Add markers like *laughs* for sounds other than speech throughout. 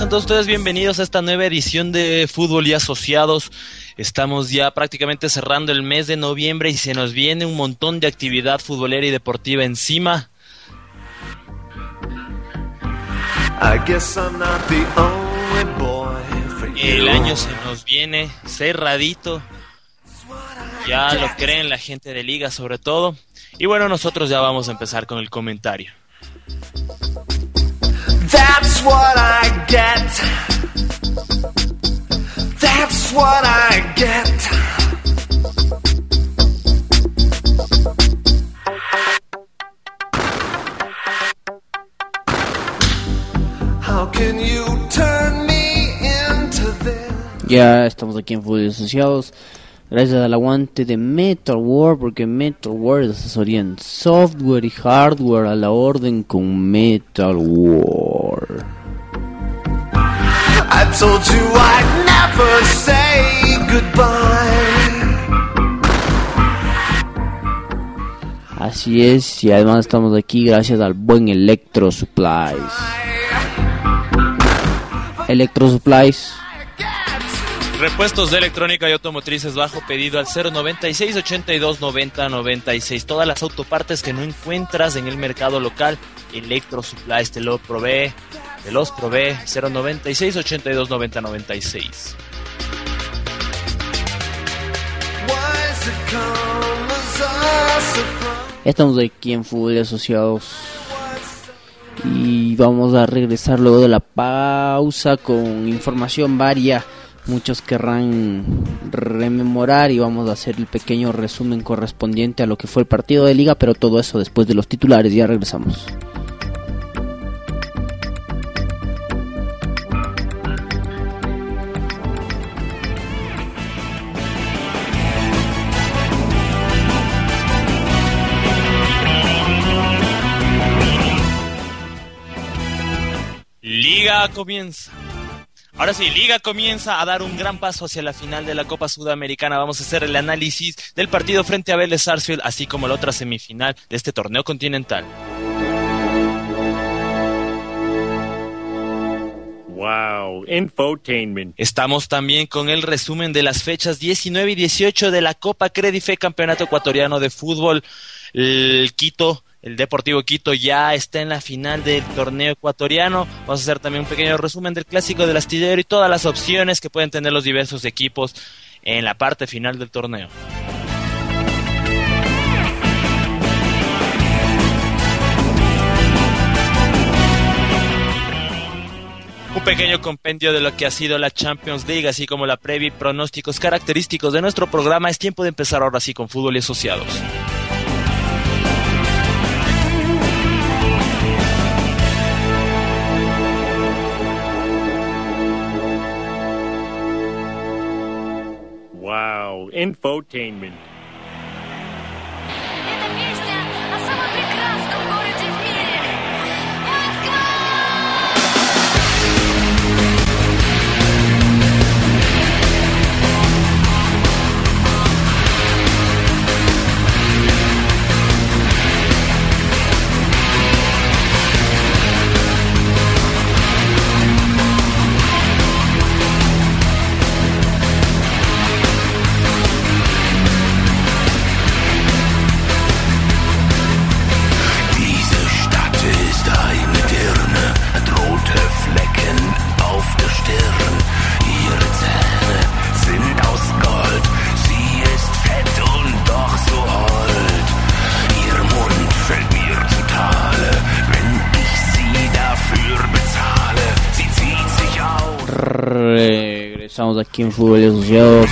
sean todos ustedes bienvenidos a esta nueva edición de Fútbol y Asociados. Estamos ya prácticamente cerrando el mes de noviembre y se nos viene un montón de actividad futbolera y deportiva encima. El año se nos viene cerradito. Ya lo creen la gente de liga sobre todo. Y bueno, nosotros ya vamos a empezar con el comentario. That's what I get. That's what I get. How can you turn me into this? Ya estamos aquí en Fútbol y Asociados. Gracias al aguante de Metal War, porque Metal War es asesoría en software y hardware a la orden con Metal War. I told you I'd never say goodbye. Así es, y además estamos aquí gracias al buen Electro Supplies. Electro Supplies, Repuestos de electrónica y automotrices bajo pedido al 096 82 90 96. Todas las autopartes que no encuentras en el mercado local, Electro Supplies te lo provee, te los provee 096 82 90 96. Why's it come as a surprise? estamos aquí en Fútbol y Asociados. Y vamos a regresar luego de la pausa con información varia. Muchos querrán rememorar y vamos a hacer el pequeño resumen correspondiente a lo que fue el partido de liga, pero todo eso después de los titulares. Ya regresamos. Liga comienza. Ahora sí, Liga comienza a dar un gran paso hacia la final de la Copa Sudamericana. Vamos a hacer el análisis del partido frente a Vélez Sarsfield, así como la otra semifinal de este torneo continental. Wow, infotainment. Estamos también con el resumen de las fechas 19 y 18 de la Copa Credife Campeonato Ecuatoriano de Fútbol. El Quito, el Deportivo Quito ya está en la final del torneo ecuatoriano. Vamos a hacer también un pequeño resumen del clásico del astillero y todas las opciones que pueden tener los diversos equipos en la parte final del torneo. Un pequeño compendio de lo que ha sido la Champions League, así como la previa y pronósticos característicos de nuestro programa. Es tiempo de empezar ahora sí con fútbol y asociados. Infotainment. Estamos aquí en Fútbol Asociados.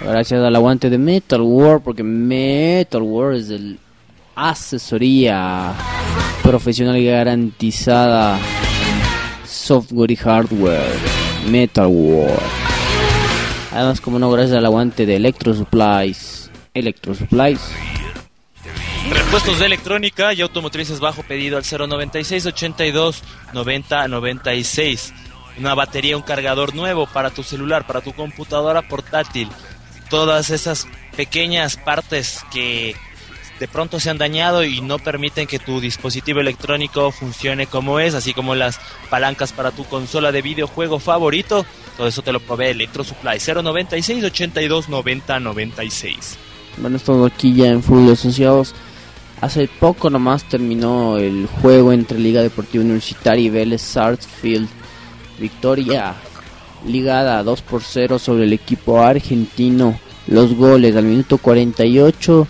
Gracias al aguante de Metal War, porque Metal War es el asesoría profesional garantizada software y hardware. Metal War. Además, como no, gracias al aguante de Electro Supplies. Electro Supplies. Repuestos de electrónica y automotrices bajo pedido al 096 82 90 96. Una batería, un cargador nuevo para tu celular, para tu computadora portátil. Todas esas pequeñas partes que de pronto se han dañado y no permiten que tu dispositivo electrónico funcione como es, así como las palancas para tu consola de videojuego favorito. Todo eso te lo provee Electro Supply 096 82 90 96. Bueno, estamos aquí ya en Fútbol Asociados. Hace poco nomás terminó el juego entre Liga Deportiva Universitaria y Vélez Sarsfield. Victoria ligada 2 por 0 sobre el equipo argentino. Los goles al minuto 48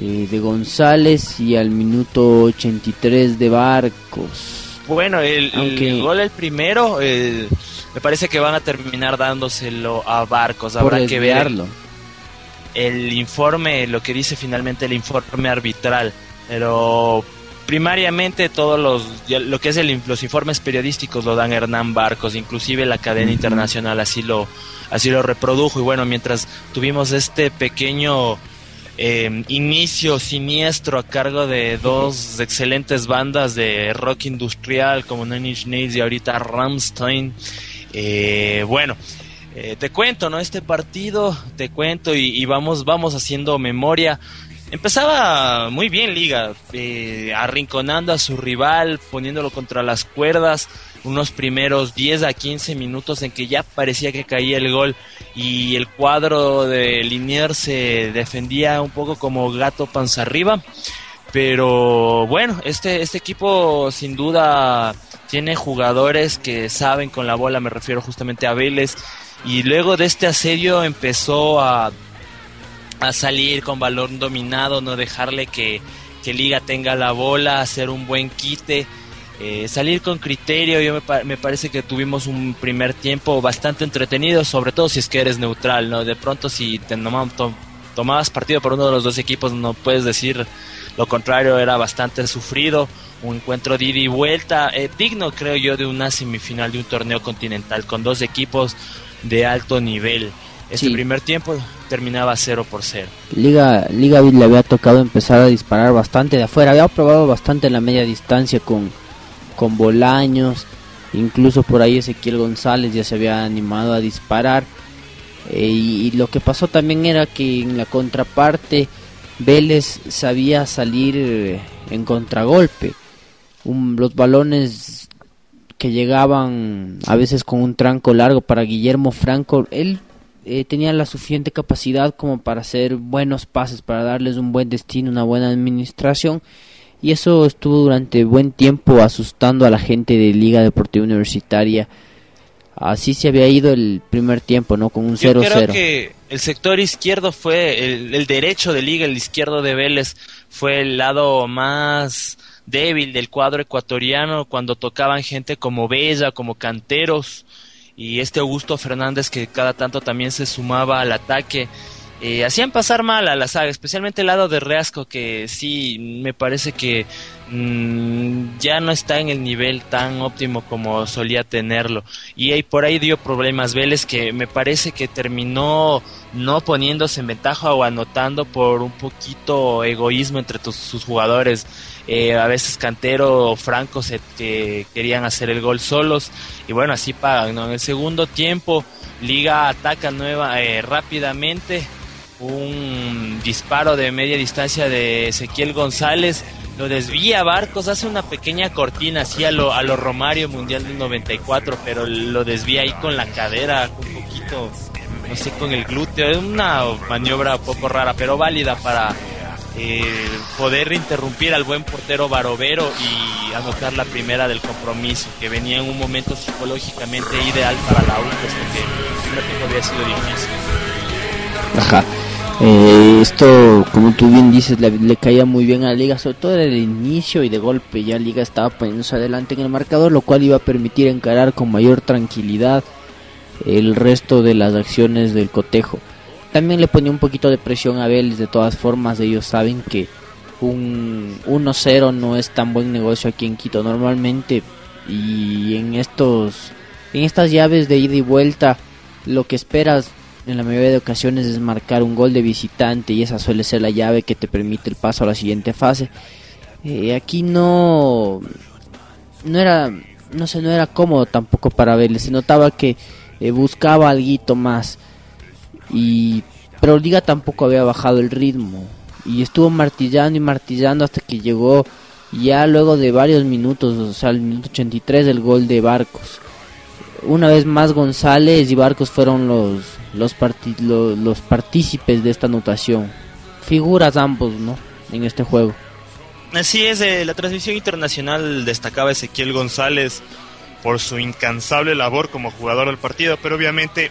eh, de González y al minuto 83 de Barcos. Bueno, el, el Aunque- gol el primero, eh, me parece que van a terminar dándoselo a Barcos. Por Habrá que ver el, desviarlo. el informe, lo que dice finalmente el informe arbitral. Pero primariamente todos los, lo que es el, los informes periodísticos lo dan Hernán Barcos, inclusive la cadena internacional así lo, así lo reprodujo. Y bueno, mientras tuvimos este pequeño eh, inicio siniestro a cargo de dos excelentes bandas de rock industrial como Nine Inch Nails y ahorita Rammstein. Eh, bueno, eh, te cuento, ¿no? Este partido, te cuento y, y vamos, vamos haciendo memoria. Empezaba muy bien Liga, eh, arrinconando a su rival, poniéndolo contra las cuerdas, unos primeros 10 a 15 minutos en que ya parecía que caía el gol y el cuadro de Liniers se defendía un poco como gato panza arriba. Pero bueno, este, este equipo sin duda tiene jugadores que saben con la bola, me refiero justamente a Vélez. Y luego de este asedio empezó a, a salir con balón dominado, no dejarle que, que Liga tenga la bola, hacer un buen quite, eh, salir con criterio. Yo me, me parece que tuvimos un primer tiempo bastante entretenido, sobre todo si es que eres neutral, ¿no? De pronto si te to- tomabas partido por uno de los dos equipos, no puedes decir lo contrario, era bastante sufrido. Un encuentro de ida y vuelta, eh, digno creo yo de una semifinal de un torneo continental con dos equipos de alto nivel. Este Sí. primer tiempo terminaba 0 por 0. Liga, Liga le había tocado empezar a disparar bastante de afuera. Había probado bastante en la media distancia con, con Bolaños. Incluso por ahí Ezequiel González ya se había animado a disparar. Eh, y, y lo que pasó también era que en la contraparte Vélez sabía salir eh, en contragolpe. Un- los balones que llegaban a veces con un tranco largo para Guillermo Franco, él eh, tenía la suficiente capacidad como para hacer buenos pases, para darles un buen destino, una buena administración. Y eso estuvo durante buen tiempo asustando a la gente de Liga Deportiva Universitaria. Así se había ido el primer tiempo, ¿no? Con un Yo creo 0-0. que el sector izquierdo fue, el, el derecho de liga, el izquierdo de Vélez, fue el lado más débil del cuadro ecuatoriano cuando tocaban gente como Bella, como Canteros y este Augusto Fernández que cada tanto también se sumaba al ataque. Eh, hacían pasar mal a la saga, especialmente el lado de Reasco que sí me parece que mm, ya no está en el nivel tan óptimo como solía tenerlo. Y ahí por ahí dio problemas Vélez que me parece que terminó no poniéndose en ventaja o anotando por un poquito egoísmo entre tus- sus jugadores. Eh, a veces Cantero o Franco se que querían hacer el gol solos y bueno así pagan. En el segundo tiempo Liga ataca nueva eh, rápidamente un disparo de media distancia de Ezequiel González lo desvía Barcos, hace una pequeña cortina así a lo, a lo Romario Mundial del 94, pero lo desvía ahí con la cadera, un poquito, no sé, con el glúteo, es una maniobra un poco rara, pero válida para eh, poder interrumpir al buen portero Barovero y anotar la primera del compromiso, que venía en un momento psicológicamente ideal para la U, puesto que el había sido difícil. Ajá. Eh, esto, como tú bien dices, le, caía muy bien a la liga, sobre todo en el inicio y de golpe ya la liga estaba poniéndose adelante en el marcador, lo cual iba a permitir encarar con mayor tranquilidad el resto de las acciones del cotejo. También le ponía un poquito de presión a Vélez, de todas formas ellos saben que un 1-0 no es tan buen negocio aquí en Quito normalmente y en estos en estas llaves de ida y vuelta lo que esperas en la mayoría de ocasiones es marcar un gol de visitante y esa suele ser la llave que te permite el paso a la siguiente fase. Eh, aquí no no era no sé no era cómodo tampoco para Vélez se notaba que eh, buscaba algo más y pero Liga tampoco había bajado el ritmo y estuvo martillando y martillando hasta que llegó ya luego de varios minutos, o sea, el minuto 83 del gol de Barcos. Una vez más González y Barcos fueron los los, los partícipes de esta anotación. Figuras ambos, ¿no? En este juego. Así es, eh, la transmisión internacional destacaba Ezequiel González por su incansable labor como jugador del partido, pero obviamente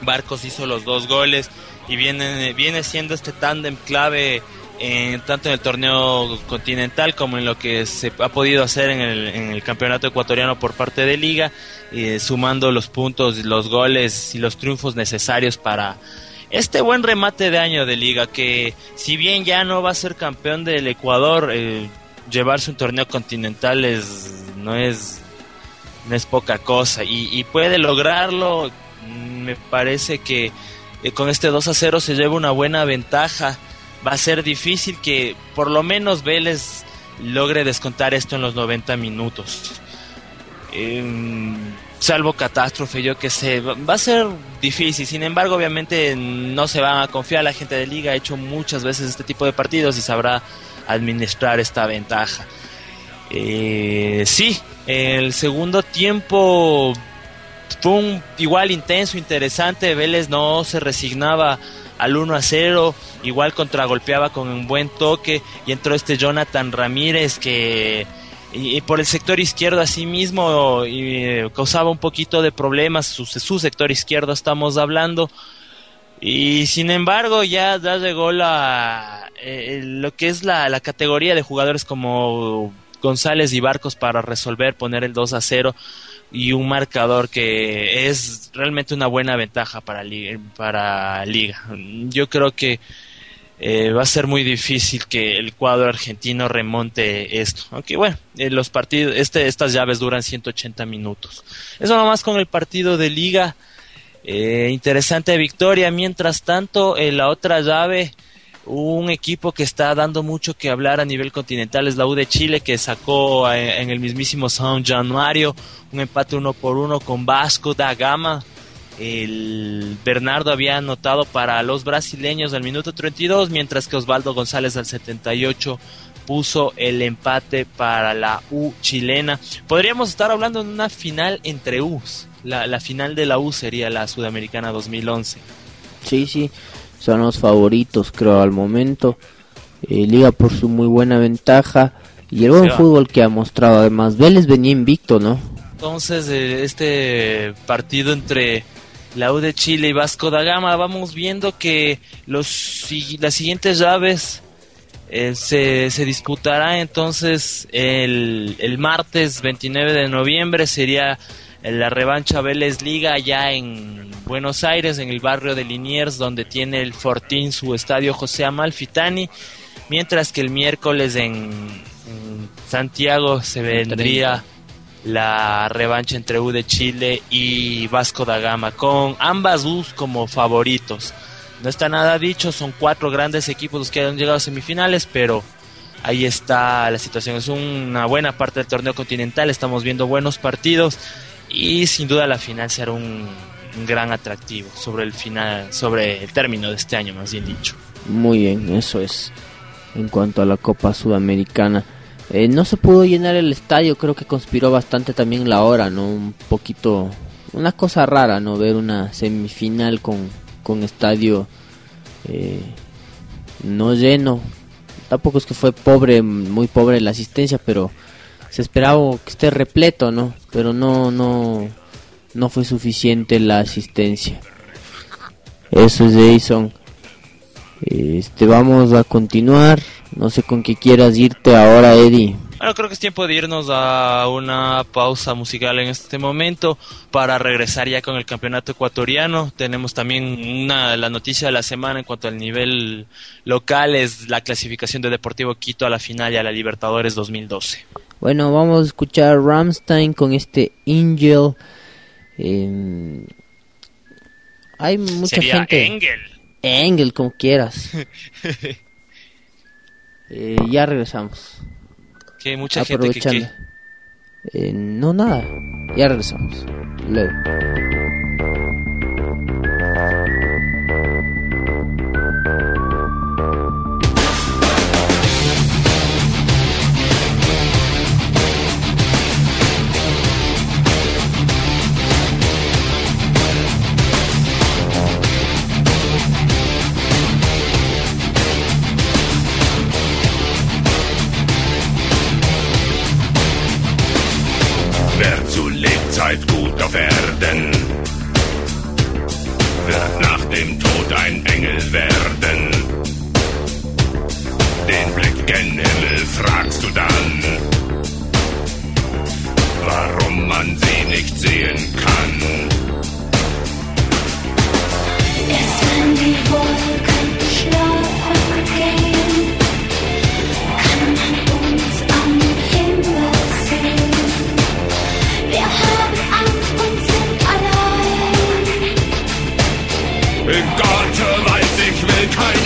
Barcos hizo los dos goles y viene, viene siendo este tándem clave en, tanto en el torneo continental como en lo que se ha podido hacer en el, en el campeonato ecuatoriano por parte de Liga, eh, sumando los puntos, los goles y los triunfos necesarios para este buen remate de año de Liga, que si bien ya no va a ser campeón del Ecuador, eh, llevarse un torneo continental es, no es no es poca cosa y, puede lograrlo. Mm, Me parece que eh, con este 2 a 0 se lleva una buena ventaja. Va a ser difícil que por lo menos Vélez logre descontar esto en los 90 minutos. Em, salvo catástrofe, yo que sé, va a ser difícil. Sin embargo, obviamente no se van a confiar. La gente de liga ha hecho muchas veces este tipo de partidos y sabrá administrar esta ventaja. Eh, sí, el segundo tiempo fue un igual intenso, interesante. Vélez no se resignaba al 1 a 0, igual contragolpeaba con un buen toque y entró este Jonathan Ramírez que y, por el sector izquierdo así mismo y, eh, causaba un poquito de problemas, su, su sector izquierdo estamos hablando. Y sin embargo ya, ya llegó la eh, lo que es la, la categoría de jugadores como González y Barcos para resolver, poner el 2 a 0 y un marcador que es realmente una buena ventaja para, para Liga. Yo creo que eh, va a ser muy difícil que el cuadro argentino remonte esto. Aunque bueno, eh, los partidos, este, estas llaves duran 180 minutos. Eso nomás con el partido de Liga. Eh, interesante victoria. Mientras tanto, en la otra llave, un equipo que está dando mucho que hablar a nivel continental es la U de Chile, que sacó eh, en el mismísimo San Januario un empate uno por uno con Vasco da Gama. El Bernardo había anotado para los brasileños al minuto 32, mientras que Osvaldo González al 78 puso el empate para la U chilena. Podríamos estar hablando de una final entre U's. La, la final de la U sería la Sudamericana 2011. Sí, sí, son los favoritos creo al momento. Eh, Liga por su muy buena ventaja y el buen fútbol que ha mostrado además. Vélez venía invicto, ¿no? Entonces, eh, este partido entre la U de Chile y Vasco da Gama, vamos viendo que los, las siguientes llaves eh, se, se disputará entonces el, el martes 29 de noviembre, sería la revancha Vélez Liga allá en Buenos Aires, en el barrio de Liniers, donde tiene el Fortín su estadio José Amalfitani, mientras que el miércoles en, en Santiago se vendría la revancha entre U de Chile y Vasco da Gama, con ambas U's como favoritos. No está nada dicho, son cuatro grandes equipos los que han llegado a semifinales, pero ahí está la situación. Es una buena parte del torneo continental, estamos viendo buenos partidos y sin duda la final será un, un gran atractivo sobre el final, sobre el término de este año, más bien dicho. Muy bien, eso es. En cuanto a la Copa Sudamericana. Eh, no se pudo llenar el estadio, creo que conspiró bastante también la hora, ¿no? Un poquito... Una cosa rara, ¿no? Ver una semifinal con, con estadio eh, no lleno. Tampoco es que fue pobre, muy pobre la asistencia, pero se esperaba que esté repleto, ¿no? Pero no, no, no fue suficiente la asistencia. Eso es Jason. Este, vamos a continuar. No sé con qué quieras irte ahora, Eddie. Bueno, creo que es tiempo de irnos a una pausa musical en este momento para regresar ya con el campeonato ecuatoriano. Tenemos también una la noticia de la semana en cuanto al nivel local es la clasificación de Deportivo Quito a la final y a la Libertadores 2012. Bueno, vamos a escuchar Ramstein con este Angel. Eh, hay mucha Sería gente. Engel. Engel, como quieras. *laughs* Eh, ya regresamos. Que mucha gente que, Eh, no, nada. Ya regresamos. Luego. Auf Erden, wird nach dem Tod ein Engel werden. Den Blick gen Himmel fragst du dann, warum man sie nicht sehen kann. Erst wenn die Wolken schlafen gehen, Gott weiß, ich will kein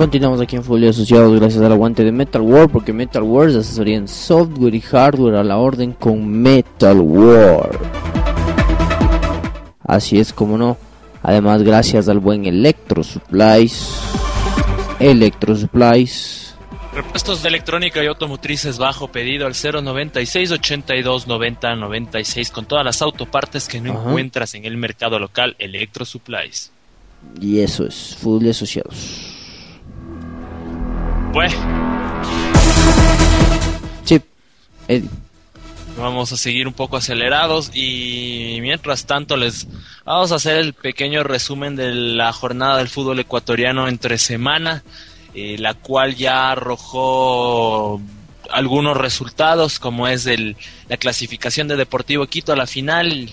Continuamos aquí en Folio Asociados gracias al aguante de Metal World porque Metal World es asesoría en software y hardware a la orden con Metal World. Así es como no. Además gracias al buen Electro Supplies. Electro Supplies. Repuestos de electrónica y automotrices bajo pedido al 096 82 90 96 con todas las autopartes que no Ajá. encuentras en el mercado local Electro Supplies. Y eso es Folio Asociados. Pues Sí, Eddie. vamos a seguir un poco acelerados y mientras tanto les vamos a hacer el pequeño resumen de la jornada del fútbol ecuatoriano entre semana, eh, la cual ya arrojó algunos resultados como es el, la clasificación de Deportivo Quito a la final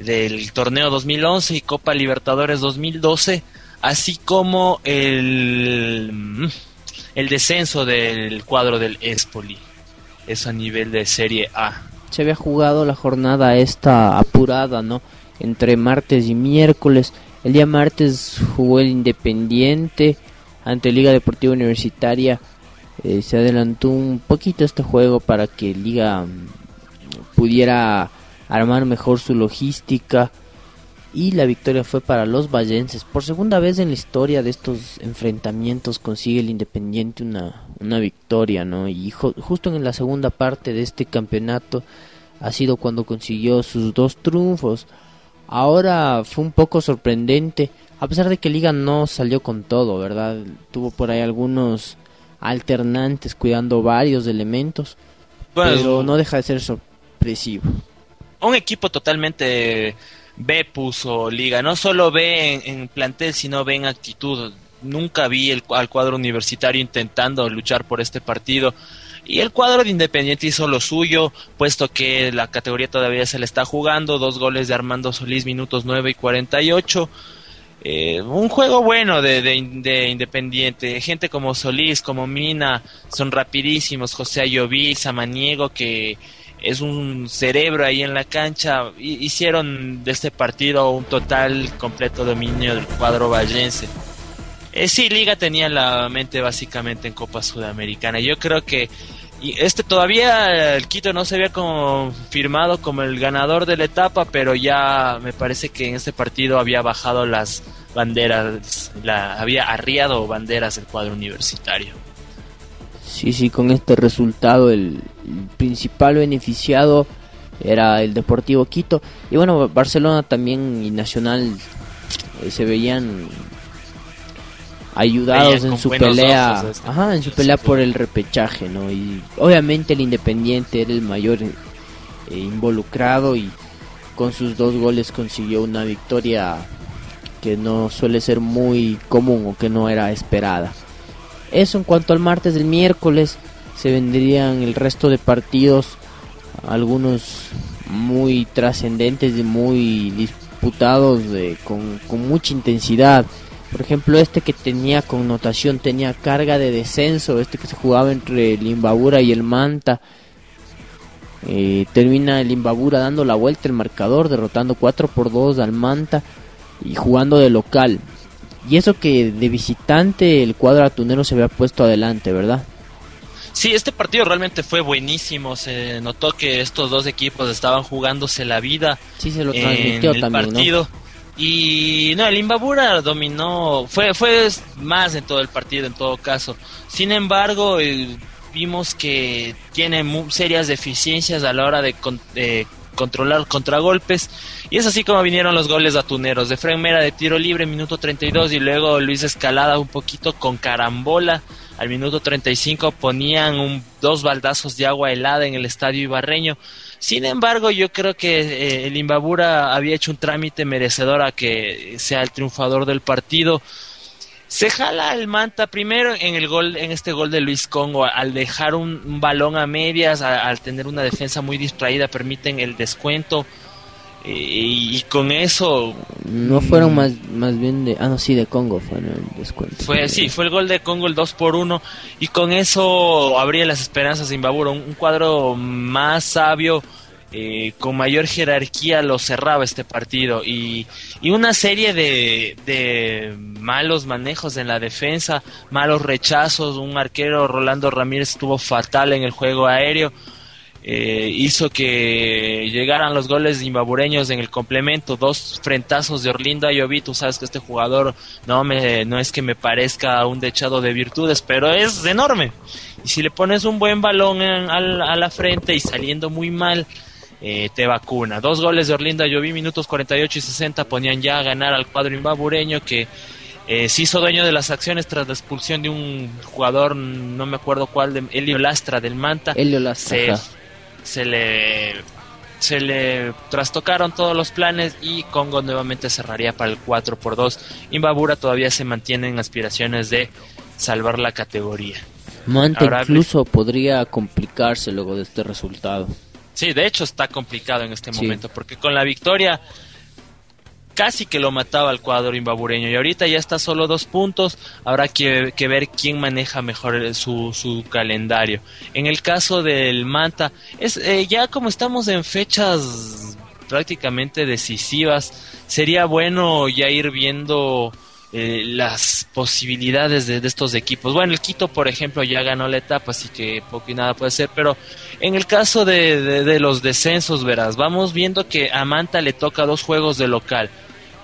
del torneo 2011 y Copa Libertadores 2012, así como el, el descenso del cuadro del Espoli. Eso a nivel de Serie A. se había jugado la jornada esta apurada, ¿no? Entre martes y miércoles. El día martes jugó el Independiente ante Liga Deportiva Universitaria. Eh, se adelantó un poquito este juego para que Liga mm, pudiera armar mejor su logística. Y la victoria fue para los vallenses. Por segunda vez en la historia de estos enfrentamientos consigue el Independiente una, una victoria, ¿no? Y ju- justo en la segunda parte de este campeonato ha sido cuando consiguió sus dos triunfos. Ahora fue un poco sorprendente, a pesar de que Liga no salió con todo, ¿verdad? Tuvo por ahí algunos alternantes cuidando varios elementos, Bueno, pero no deja de ser sorpresivo. un equipo totalmente B puso Liga, no solo ve en, plantel, sino ve en actitud. Nunca vi el, al cuadro universitario intentando luchar por este partido. Y el cuadro de Independiente hizo lo suyo, puesto que la categoría todavía se le está jugando. Dos goles de Armando Solís, minutos 9 y 48. Eh, un juego bueno de, de, de Independiente. Gente como Solís, como Mina, son rapidísimos. José Ayoví, Samaniego, que es un cerebro ahí en la cancha. Hi- Hicieron de este partido un total completo dominio del cuadro vallense. Eh, sí, Liga tenía la mente básicamente en Copa Sudamericana. Yo creo que y este todavía el Quito no se había confirmado como el ganador de la etapa, pero ya me parece que en este partido había bajado las banderas, la, había arriado banderas el cuadro universitario. Sí, sí, con este resultado el, el principal beneficiado era el Deportivo Quito. Y bueno, Barcelona también y Nacional eh, se veían ayudados Veían en su pelea, este ajá, en su pelea por el repechaje, ¿no? Y obviamente el Independiente era el mayor eh, involucrado y con sus dos goles consiguió una victoria que no suele ser muy común o que no era esperada. Eso en cuanto al martes del miércoles se vendrían el resto de partidos, algunos muy trascendentes y muy disputados de- con, mucha intensidad. Por ejemplo, este que tenía connotación, tenía carga de descenso, este que se jugaba entre el Imbabura y el Manta. Eh, termina el Imbabura dando la vuelta el marcador, derrotando 4 por 2 al Manta y jugando de local. Y eso que de visitante el cuadro atunero se había puesto adelante, ¿verdad? Sí, este partido realmente fue buenísimo. Se notó que estos dos equipos estaban jugándose la vida Sí, se lo en transmitió el también, ¿no? partido. Y no, el Imbabura dominó, fue, fue más en todo el partido en todo caso. Sin embargo, eh, vimos que tiene serias deficiencias a la hora de, con- de controlar contragolpes. Y es así como vinieron los goles atuneros. De Fren Mera de tiro libre, minuto 32, y luego Luis Escalada un poquito con carambola. Al minuto 35 ponían un, dos baldazos de agua helada en el estadio ibarreño. Sin embargo, yo creo que eh, el Imbabura había hecho un trámite merecedor a que sea el triunfador del partido. Se jala el Manta primero en el gol, en este gol de Luis Congo, al dejar un, un balón a medias, a- al tener una defensa muy distraída, permiten el descuento. eh, y, y con eso No fueron más, más bien de... Ah, no, sí, de Congo fue el descuento. fue, sí, fue el gol de Congo, el 2 por 1 y con eso abría las esperanzas de Imbabura, un, un cuadro más sabio eh, con mayor jerarquía lo cerraba este partido. Y, y una serie de, de malos manejos en la defensa, malos rechazos, un arquero Rolando Ramírez estuvo fatal en el juego aéreo, eh, hizo que llegaran los goles imbabureños en el complemento, dos frentazos de Orlindo Ayoví, tú sabes que este jugador no me no es que me parezca un dechado de virtudes, pero es enorme. Y si le pones un buen balón en- a la frente y saliendo muy mal, eh, te vacuna. Dos goles de Orlindo Ayoví, minutos 48 y 60, ponían ya a ganar al cuadro imbabureño que eh, se hizo dueño de las acciones tras la expulsión de un jugador, no me acuerdo cuál, de Elio Lastra del Manta Helio Lastra, se, le se le trastocaron todos los planes y Congo nuevamente cerraría para el 4 por 2. Imbabura todavía se mantiene en aspiraciones de salvar la categoría. Manta Ahora- incluso podría complicarse luego de este resultado. Sí, de hecho está complicado en este Sí. momento porque con la victoria casi que lo mataba al cuadro imbabureño y ahorita ya está solo dos puntos, habrá que, que ver quién maneja mejor el- su, su calendario. En el caso del Manta, es eh, ya como estamos en fechas prácticamente decisivas, sería bueno ya ir viendo eh, las posibilidades de, estos equipos. Bueno, el Quito, por ejemplo, ya ganó la etapa, así que poco y nada puede ser, pero en el caso de- de los descensos, verás, vamos viendo que a Manta le toca dos juegos de local.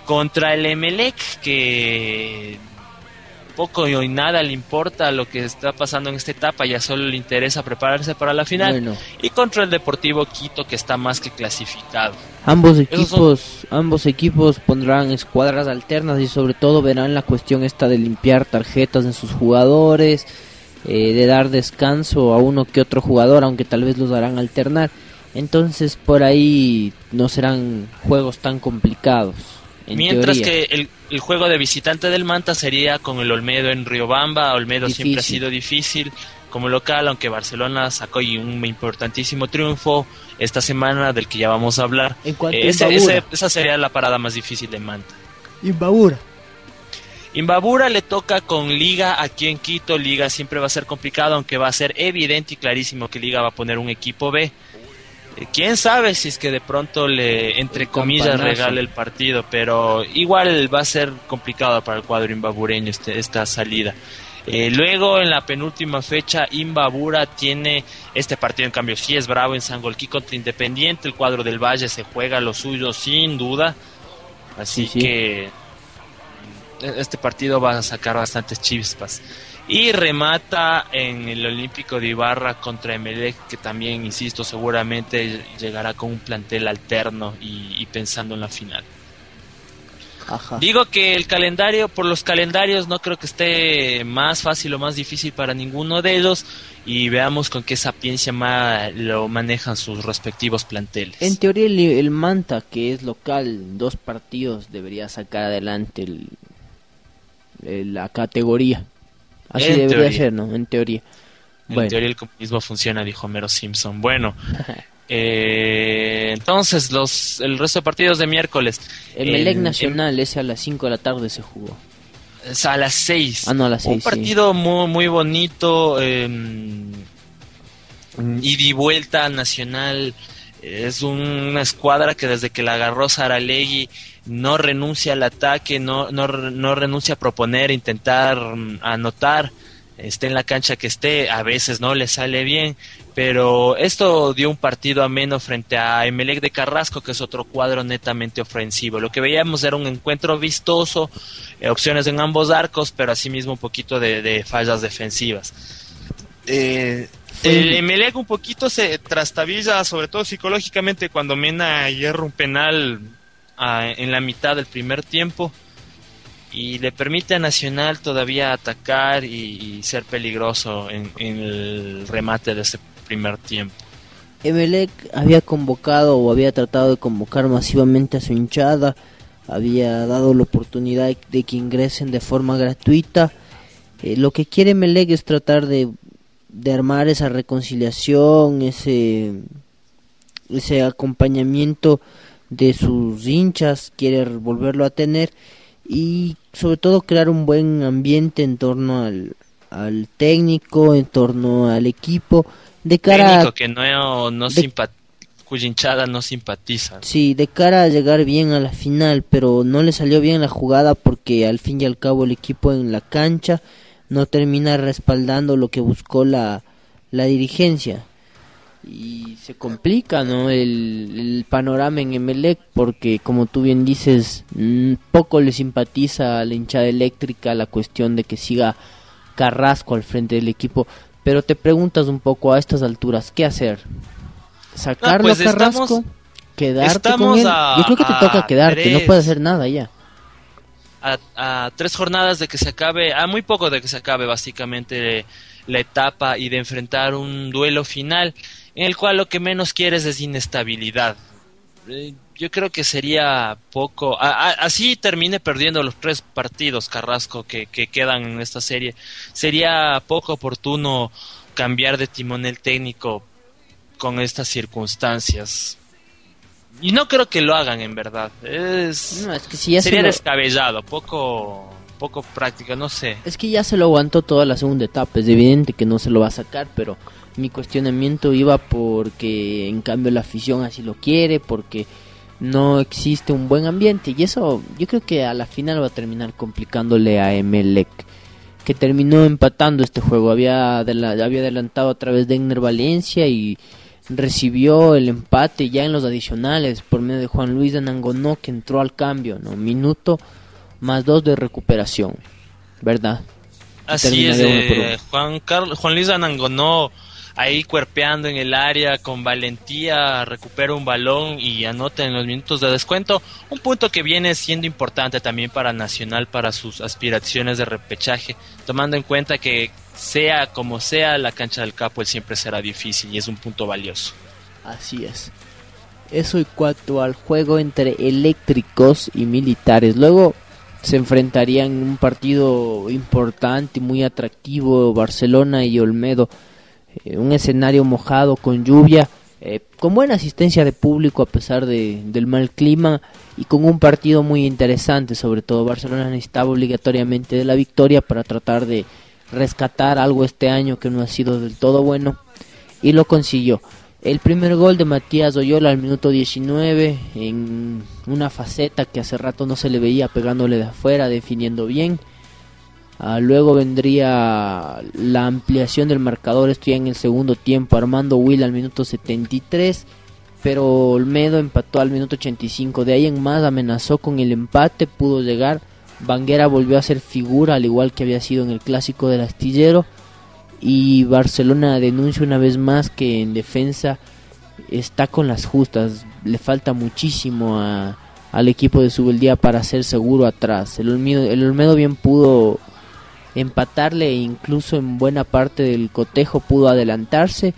Contra el Emelec, que poco y nada le importa lo que está pasando en esta etapa, ya solo le interesa prepararse para la final. Bueno, Y contra el Deportivo Quito, que está más que clasificado. ambos son- equipos, ambos equipos pondrán escuadras alternas y sobre todo verán la cuestión esta de limpiar tarjetas en sus jugadores, eh, de dar descanso a uno que otro jugador, aunque tal vez los harán alternar. Entonces por ahí no serán juegos tan complicados. en Mientras teoría. que el, el juego de visitante del Manta sería con el Olmedo en Riobamba. Olmedo siempre ha sido difícil como local, aunque Barcelona sacó un importantísimo triunfo esta semana del que ya vamos a hablar. En Eh, a ese- Imbabura. ese- esa sería la parada más difícil de Manta. Imbabura. Imbabura le toca con Liga aquí en Quito. Liga siempre va a ser complicado, aunque va a ser evidente y clarísimo que Liga va a poner un equipo B. Eh, Quién sabe si es que de pronto le, entre comillas, regale el partido, pero igual va a ser complicado para el cuadro imbabureño este- esta salida. Eh, luego, en la penúltima fecha, Imbabura tiene este partido, en cambio, sí es bravo en Sangolquí contra Independiente. El cuadro del Valle se juega lo suyo sin duda. Así Sí, sí. que este partido va a sacar bastantes chispas. Y remata en el Olímpico de Ibarra contra Emelec, que también, insisto, seguramente llegará con un plantel alterno y, y pensando en la final. Ajá. Digo que el calendario, por los calendarios, no creo que esté más fácil o más difícil para ninguno de ellos. Y veamos con qué sapiencia lo manejan sus respectivos planteles. En teoría el, el Manta, que es local, dos partidos debería sacar adelante el, el- la categoría. Así En debería teoría. ser, ¿no? En teoría. En Bueno, teoría el comunismo funciona, dijo Homero Simpson. Bueno, *laughs* eh, entonces los el resto de partidos de miércoles. el Melec En- Nacional, ese a las 5 de la tarde se jugó. en- es a las 6. Ah, no, a las Un 6. partido muy, muy bonito. eh, ida y vuelta nacional. Es una escuadra que desde que la agarró Saralegui no renuncia al ataque, no, no, no renuncia a proponer, intentar mm, anotar, esté en la cancha que esté, a veces no le sale bien, pero esto dio un partido ameno frente a Emelec de Carrasco, que es otro cuadro netamente ofensivo. Lo que veíamos era un encuentro vistoso, eh, opciones en ambos arcos, pero asimismo un poquito de, de fallas defensivas. Eh, el Emelec un poquito se trastabilla, sobre todo psicológicamente, cuando Mena hierra un penal ah, en la mitad del primer tiempo y le permite a Nacional todavía atacar y, y ser peligroso en, en el remate de ese primer tiempo. Emelec había convocado o había tratado de convocar masivamente a su hinchada, había dado la oportunidad de que ingresen de forma gratuita. Eh, lo que quiere Emelec es tratar de, de armar esa reconciliación, ese, ese acompañamiento de sus hinchas, quiere volverlo a tener y sobre todo crear un buen ambiente en torno al, al técnico, en torno al equipo, de cara Técnico a que no, no de- cuya hinchada no simpatiza. Sí, de cara a llegar bien a la final, pero no le salió bien la jugada porque al fin y al cabo el equipo en la cancha no termina respaldando lo que buscó la, la dirigencia. Y se complica, ¿no? El, el panorama en Emelec porque, como tú bien dices, mm, poco le simpatiza a la hinchada eléctrica la cuestión de que siga Carrasco al frente del equipo. Pero te preguntas un poco a estas alturas, ¿qué hacer? ¿Sacarlo pues Carrasco? estamos- ¿Quedarte estamos con él? a- Yo creo que te a toca quedarte, no puedes hacer nada ya. A, a tres jornadas de que se acabe, a muy poco de que se acabe básicamente la etapa y de enfrentar un duelo final en el cual lo que menos quieres es inestabilidad. Eh, Yo creo que sería poco, a- así termine perdiendo los tres partidos Carrasco que, que quedan en esta serie, sería poco oportuno cambiar de timonel técnico con estas circunstancias. Y no creo que lo hagan en verdad. Es, No, es que si ya se Sería lo, descabellado, poco, poco práctico, no sé. es que ya se lo aguantó toda la segunda etapa, es evidente que no se lo va a sacar, pero mi cuestionamiento iba porque en cambio la afición así lo quiere, porque no existe un buen ambiente y eso yo creo que a la final va a terminar complicándole a Emelec que terminó empatando este juego, había, había adelantado a través de Egner Valencia y recibió el empate ya en los adicionales por medio de Juan Luis de Nangonó que entró al cambio, ¿no? Minuto más dos de recuperación, ¿verdad? Así es, eh. Juan, Carl- Juan Luis Anangonó ahí cuerpeando en el área con valentía, recupera un balón y anota en los minutos de descuento. Un punto que viene siendo importante también para Nacional, para sus aspiraciones de repechaje, tomando en cuenta que sea como sea la cancha del Capo, él siempre será difícil y es un punto valioso. Así es. Eso en cuanto al juego entre eléctricos y militares. Luego se enfrentarían en un partido importante, muy atractivo, Barcelona y Olmedo. Eh, un escenario mojado con lluvia, eh, con buena asistencia de público a pesar de, del mal clima y con un partido muy interesante. Sobre todo Barcelona necesitaba obligatoriamente de la victoria para tratar de rescatar algo este año que no ha sido del todo bueno y lo consiguió. El primer gol de Matías Oyola al minuto 19 en una faceta que hace rato no se le veía pegándole de afuera, definiendo bien. Ah, luego vendría la ampliación del marcador, esto ya en el segundo tiempo, Armando Will al minuto 73, pero Olmedo empató al minuto 85, de ahí en más amenazó con el empate, pudo llegar, Banguera volvió a ser figura al igual que había sido en el clásico del astillero y Barcelona denuncia una vez más que en defensa está con las justas, le falta muchísimo a, al equipo de Subeldía para ser seguro atrás. El Olmedo, el Olmedo bien pudo empatarle e incluso en buena parte del cotejo pudo adelantarse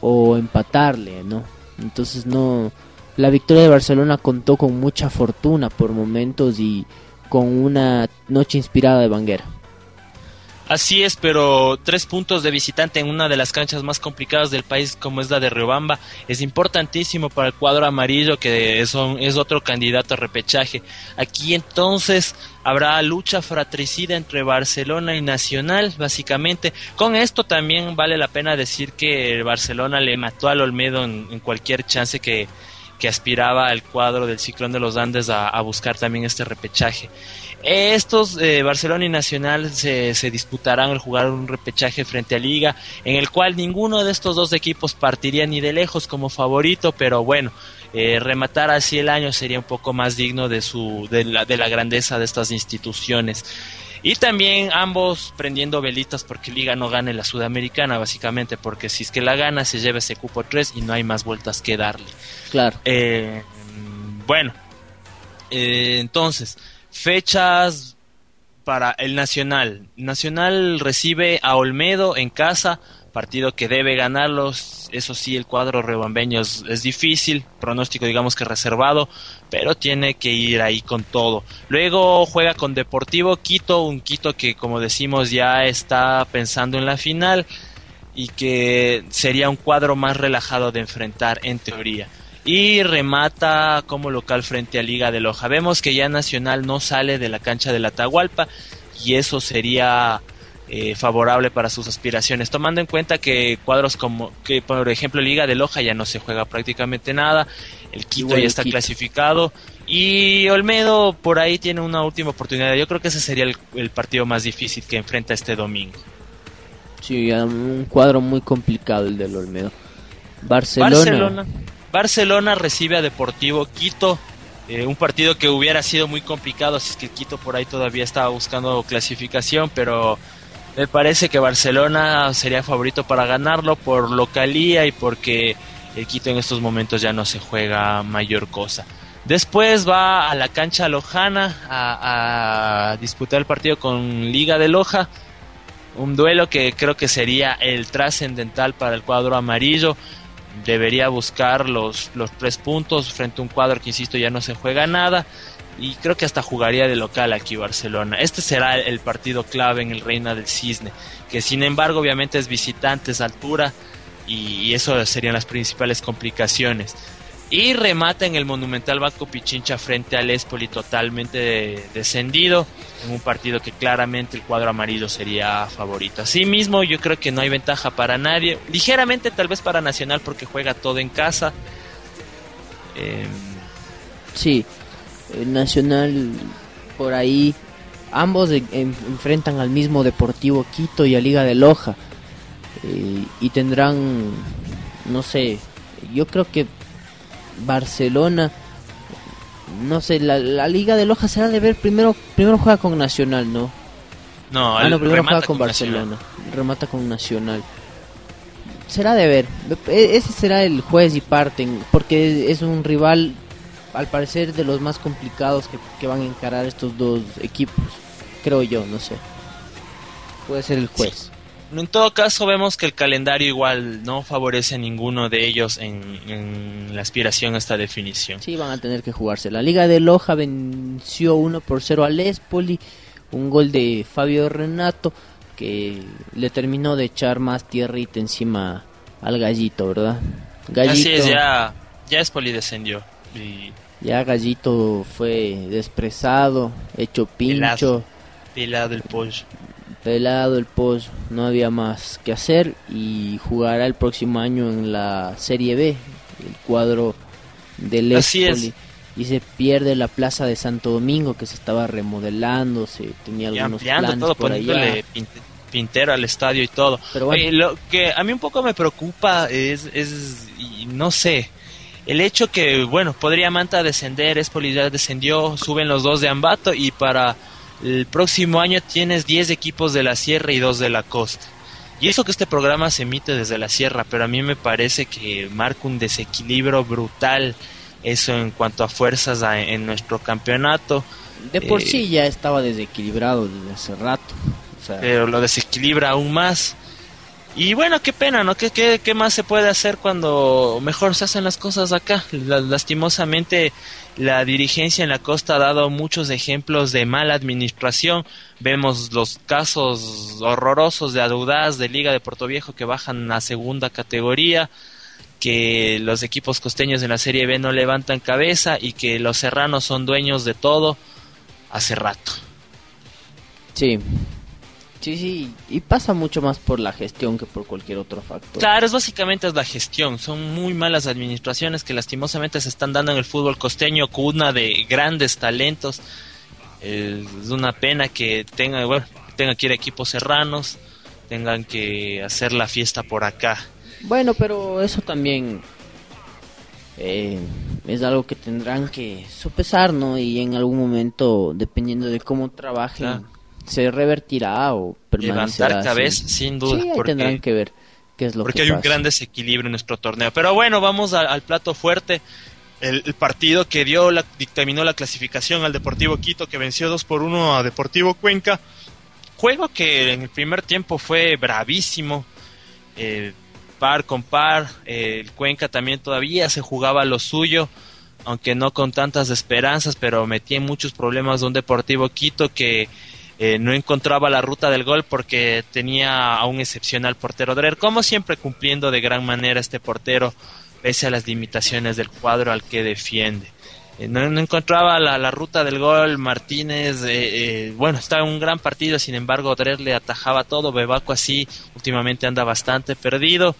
o empatarle, ¿no? Entonces no la victoria de Barcelona contó con mucha fortuna por momentos y con una noche inspirada de Banguera. Así es, pero tres puntos de visitante en una de las canchas más complicadas del país como es la de Riobamba es importantísimo para el cuadro amarillo que es, un- es otro candidato a repechaje. Aquí entonces habrá lucha fratricida entre Barcelona y Nacional, básicamente. Con esto también vale la pena decir que el Barcelona le mató al Olmedo en, cualquier chance que, que aspiraba al cuadro del Ciclón de los Andes a, a buscar también este repechaje. Estos, eh, Barcelona y Nacional, se, se disputarán el jugar un repechaje frente a Liga, en el cual ninguno de estos dos equipos partiría ni de lejos como favorito, pero bueno, eh, rematar así el año sería un poco más digno de, su, de, la, de la grandeza de estas instituciones. Y también ambos prendiendo velitas porque Liga no gane la Sudamericana, básicamente, porque si es que la gana se lleva ese cupo 3 y no hay más vueltas que darle. Claro. Eh, bueno, eh, entonces, fechas para el Nacional. Nacional recibe a Olmedo en casa, partido que debe ganarlos. Eso sí, el cuadro rebambeño es, es difícil, pronóstico digamos que reservado, pero tiene que ir ahí con todo. Luego juega con Deportivo Quito, un Quito que como decimos ya está pensando en la final y que sería un cuadro más relajado de enfrentar en teoría. Y remata como local frente a Liga de Loja. Vemos que ya Nacional no sale de la cancha de la Atahualpa y eso sería eh, favorable para sus aspiraciones, tomando en cuenta que cuadros como, que por ejemplo Liga de Loja ya no se juega prácticamente nada, el Quito ya está Quito. clasificado y Olmedo por ahí tiene una última oportunidad. Yo creo que ese sería el, el partido más difícil que enfrenta este domingo. Sí, un cuadro muy complicado el del Olmedo. Barcelona. Barcelona. Barcelona recibe a Deportivo Quito. eh, un partido que hubiera sido muy complicado si es que Quito por ahí todavía estaba buscando clasificación, pero me parece que Barcelona sería favorito para ganarlo por localía y porque el Quito en estos momentos ya no se juega mayor cosa. Después va a la cancha lojana a, a disputar el partido con Liga de Loja. Un duelo que creo que sería el trascendental para el cuadro amarillo. Debería buscar los, los tres puntos frente a un cuadro que, insisto, ya no se juega nada. Y creo que hasta jugaría de local aquí Barcelona. Este será el partido clave en el Reina del Cisne. Que sin embargo, obviamente es visitante, es altura. Y, y eso serían las principales complicaciones. Y remata en el Monumental Banco Pichincha frente al Espoli totalmente de- descendido. En un partido que claramente el cuadro amarillo sería favorito. Asimismo, yo creo que no hay ventaja para nadie. Ligeramente tal vez para Nacional porque juega todo en casa. Eh, Sí, el Nacional por ahí. Ambos enfrentan al mismo Deportivo Quito y a Liga de Loja. Eh, y tendrán, no sé, yo creo que Barcelona, no sé, la, la Liga de Loja será de ver primero, primero juega con Nacional, ¿no? no, Ah, no, primero juega con. Barcelona, remata con Nacional. Será de ver, E- ese será el juez y parten, porque es un rival, al parecer, de los más complicados que, que van a encarar estos dos equipos, creo yo, no sé. Puede ser el juez. En todo caso, vemos que el calendario igual no favorece a ninguno de ellos en, en la aspiración a esta definición. Sí, van a tener que jugarse. La Liga de Loja venció 1 por 0 al Espoli. Un gol de Fabio Renato que le terminó de echar más tierrita encima al gallito, ¿verdad? Gallito, Así es, ya, ya Espoli descendió. Y ya Gallito fue desprezado, hecho pincho, Pelado. pelado el pollo. Pelado el post. No había más que hacer y jugará el próximo año en la Serie B, el cuadro del Espoli. es. Y se pierde la plaza de Santo Domingo que se estaba remodelando, se tenía Y algunos planes todo, por allá. pintero al estadio y todo. Pero bueno. Oye, lo que a mí un poco me preocupa es, es y no sé, el hecho que, bueno, podría Manta descender, Espoli ya descendió, suben los dos de Ambato y para el próximo año tienes 10 equipos de la sierra y dos de la costa. Y eso que este programa se emite desde la sierra, pero a mí me parece que marca un desequilibrio brutal eso en cuanto a fuerzas a- en nuestro campeonato. De por eh, sí ya estaba desequilibrado desde hace rato. O sea, pero lo desequilibra aún más. Y bueno, qué pena, ¿no? ¿Qué, qué, qué más se puede hacer cuando mejor se hacen las cosas acá? La- lastimosamente, la dirigencia en la costa ha dado muchos ejemplos de mala administración. Vemos los casos horrorosos de Audaz, de Liga de Puerto Viejo, que bajan a segunda categoría que los equipos costeños en la Serie B no levantan cabeza y que los serranos son dueños de todo hace rato. sí. Sí, sí, y pasa mucho más por la gestión que por cualquier otro factor. Claro, es básicamente es la gestión. Son muy malas administraciones que lastimosamente se están dando en el fútbol costeño, cuna de grandes talentos. Eh, es una pena que tenga, bueno, tengan que ir a equipos serranos, tengan que hacer la fiesta por acá. Bueno, pero eso también eh, es algo que tendrán que sopesar, ¿no? Y en algún momento, dependiendo de cómo trabajen, Claro. Se revertirá o permanecerá Levantar cabeza, sin duda, Sí, porque- tendrán que ver qué es lo porque que hay un gran desequilibrio en nuestro torneo. Pero bueno, vamos a- al plato fuerte. El, el partido que dio la, dictaminó la clasificación al Deportivo Quito, que venció 2 por 1 a Deportivo Cuenca. Juego que en el primer tiempo fue bravísimo, eh, par con par. eh, el Cuenca también todavía se jugaba lo suyo, aunque no con tantas esperanzas, pero metía en muchos problemas de un Deportivo Quito que eh, no encontraba la ruta del gol porque tenía a un excepcional portero Drer, como siempre cumpliendo de gran manera este portero pese a las limitaciones del cuadro al que defiende. eh, no, encontraba la, la ruta del gol. Martínez, eh, bueno, estaba en un gran partido, sin embargo, Drer le atajaba todo. Bebaco así, últimamente anda bastante perdido.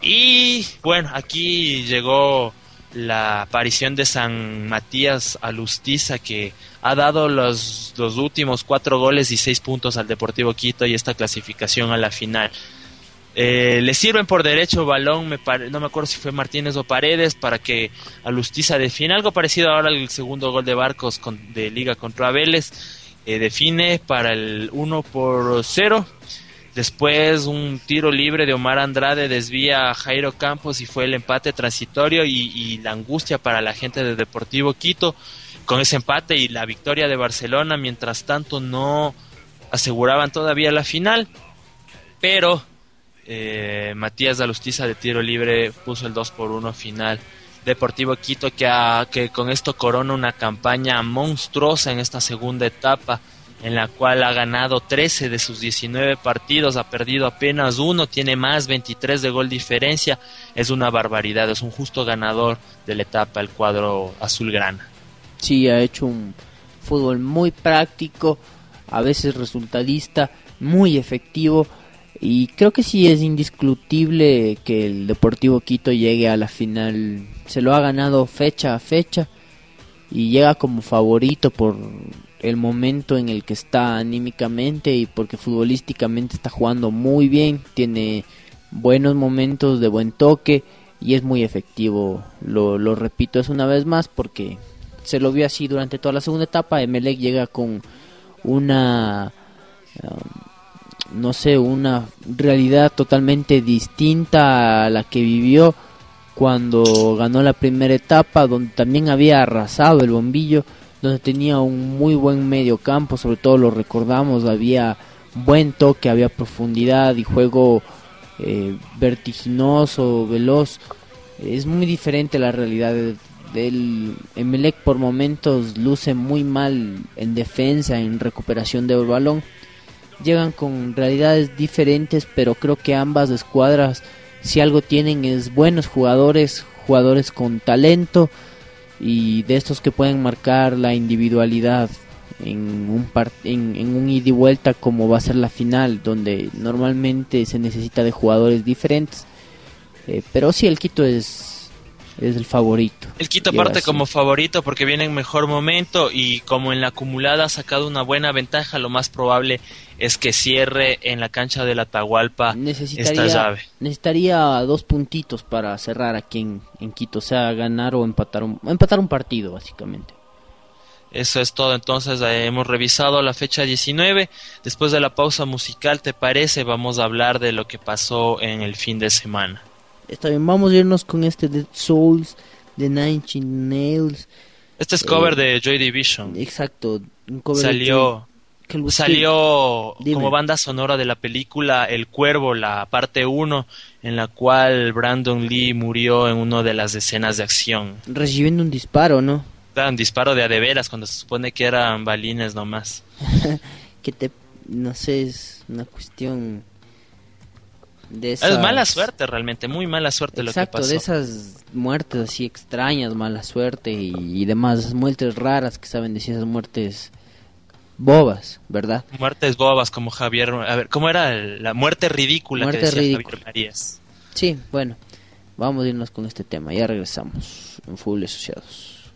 Y bueno, aquí llegó la aparición de San Matías Alustiza que ha dado los, los últimos cuatro goles y seis puntos al Deportivo Quito y esta clasificación a la final. Eh, le sirven por derecho balón, me no me acuerdo si fue Martínez o Paredes, para que Alustiza define algo parecido ahora al segundo gol de Barcos con- de Liga contra Vélez. Eh, define para el 1 por 0. Después un tiro libre de Omar Andrade desvía a Jairo Campos y fue el empate transitorio y, la angustia para la gente de Deportivo Quito con ese empate y la victoria de Barcelona. Mientras tanto no aseguraban todavía la final, pero eh, Matías Dalustiza de tiro libre puso el 2 por 1 final. Deportivo Quito que, que con esto corona una campaña monstruosa en esta segunda etapa en la cual ha ganado 13 de sus 19 partidos, ha perdido apenas uno, tiene más 23 de gol diferencia, es una barbaridad, es un justo ganador de la etapa el cuadro azulgrana. Sí, ha hecho un fútbol muy práctico, a veces resultadista, muy efectivo. Y creo que sí es indiscutible que el Deportivo Quito llegue a la final. Se lo ha ganado fecha a fecha y llega como favorito por el momento en el que está anímicamente y porque futbolísticamente está jugando muy bien, tiene buenos momentos de buen toque y es muy efectivo. Lo, lo repito es una vez más porque se lo vio así durante toda la segunda etapa. Emelec llega con una, um, no sé, una realidad totalmente distinta a la que vivió cuando ganó la primera etapa, donde también había arrasado el bombillo, donde tenía un muy buen medio campo, sobre todo lo recordamos, había buen toque, había profundidad y juego eh, vertiginoso, veloz. Es muy diferente la realidad de- del Emelec por momentos luce muy mal en defensa, en recuperación del balón. Llegan con realidades diferentes, pero creo que ambas escuadras si algo tienen es buenos jugadores, jugadores con talento y de estos que pueden marcar la individualidad en un par- en, en un ida y vuelta como va a ser la final donde normalmente se necesita de jugadores diferentes. Eh, pero sí el Quito es es el favorito El Quito Llega parte así. como favorito porque viene en mejor momento y como en la acumulada ha sacado una buena ventaja, lo más probable es que cierre en la cancha del Atahualpa esta necesitaría llave. necesitaría dos puntitos para cerrar aquí en, en Quito o sea ganar o empatar un empatar un partido básicamente Eso es todo, entonces eh, hemos revisado la fecha 19. Después de la pausa musical, ¿te parece? Vamos a hablar de lo que pasó en el fin de semana. Está bien, vamos a irnos con este Dead Souls de Nine Inch Nails. Este es cover Eh, de Joy Division. Exacto. un cover Salió, que salió Dime. como banda sonora de la película El Cuervo, la parte 1, en la cual Brandon Lee murió en una de las escenas de acción. Recibiendo un disparo, ¿no? Un disparo de a de veras cuando se supone que eran balines nomás. *laughs* Que te. No sé, es una cuestión. De esas... Es mala suerte realmente, muy mala suerte Exacto, lo que pasó. de esas muertes así extrañas, mala suerte y, y demás, muertes raras que saben decir esas muertes bobas, ¿verdad? Muertes bobas como Javier, a ver, ¿cómo era la muerte ridícula Muerte que decía ridícula. Javier Marías? Sí, bueno, vamos a irnos con este tema, ya regresamos en Full Asociados.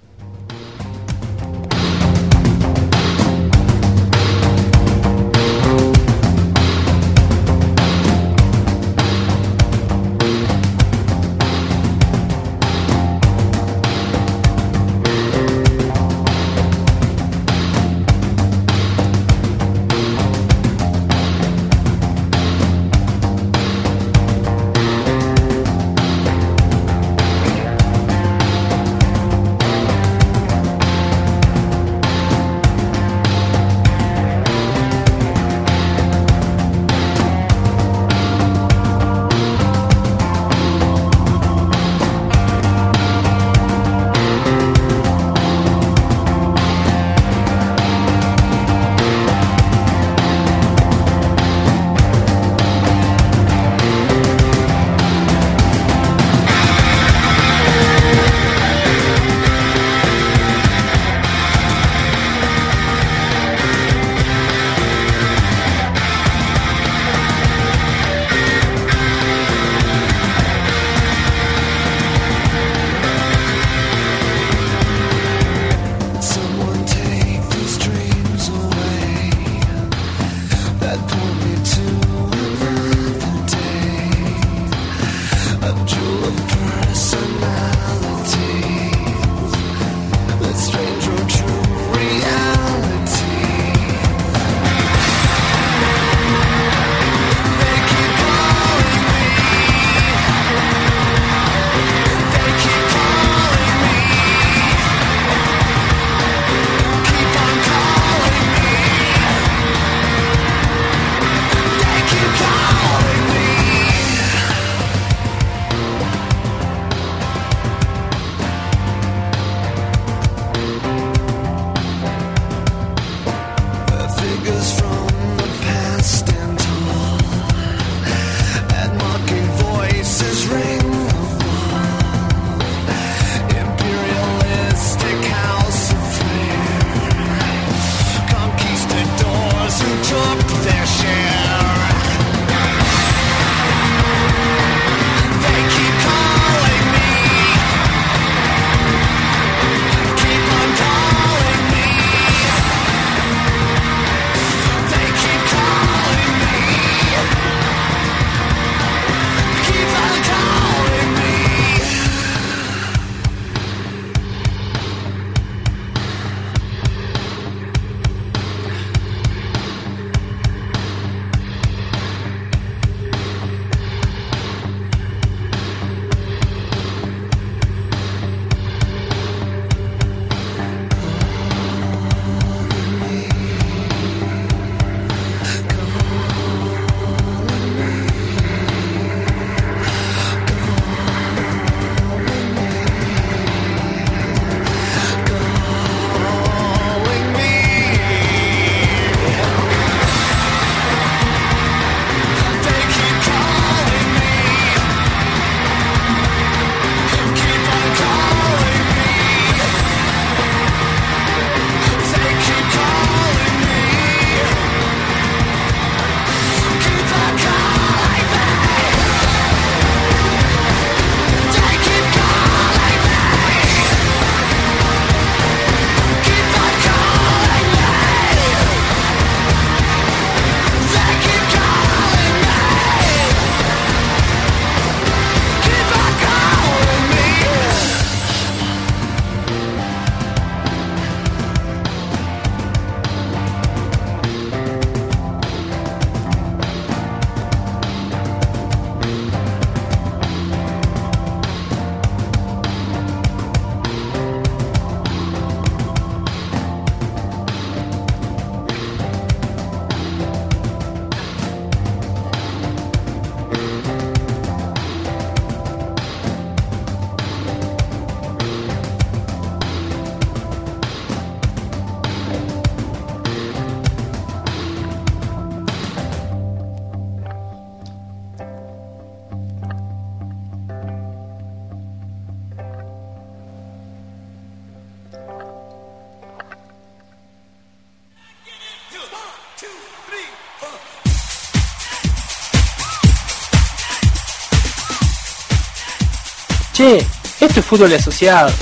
Fútbol asociado.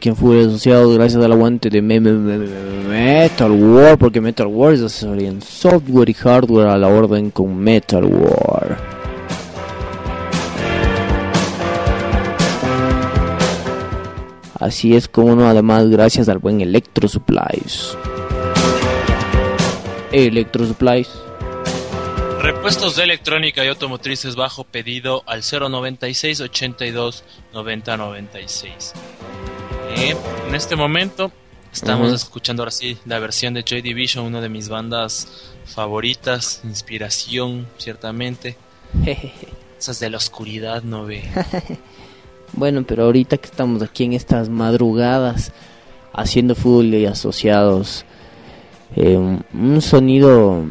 Aquí en Fútbol Asociados gracias al aguante de Me- Me- Me- Me- Metal War, porque Metal War es asesoría en software y hardware a la orden con Metal War. Así es como no, además gracias al buen Electro Supplies. Electro Supplies. Repuestos de electrónica y automotrices bajo pedido al 096 82 90 96. Eh, en este momento estamos escuchando ahora sí la versión de Joy Division, una de mis bandas favoritas, inspiración, ciertamente. *laughs* Esas de la oscuridad, no ve. *laughs* Bueno, pero ahorita que estamos aquí en estas madrugadas haciendo fútbol y asociados, eh, un- sonido,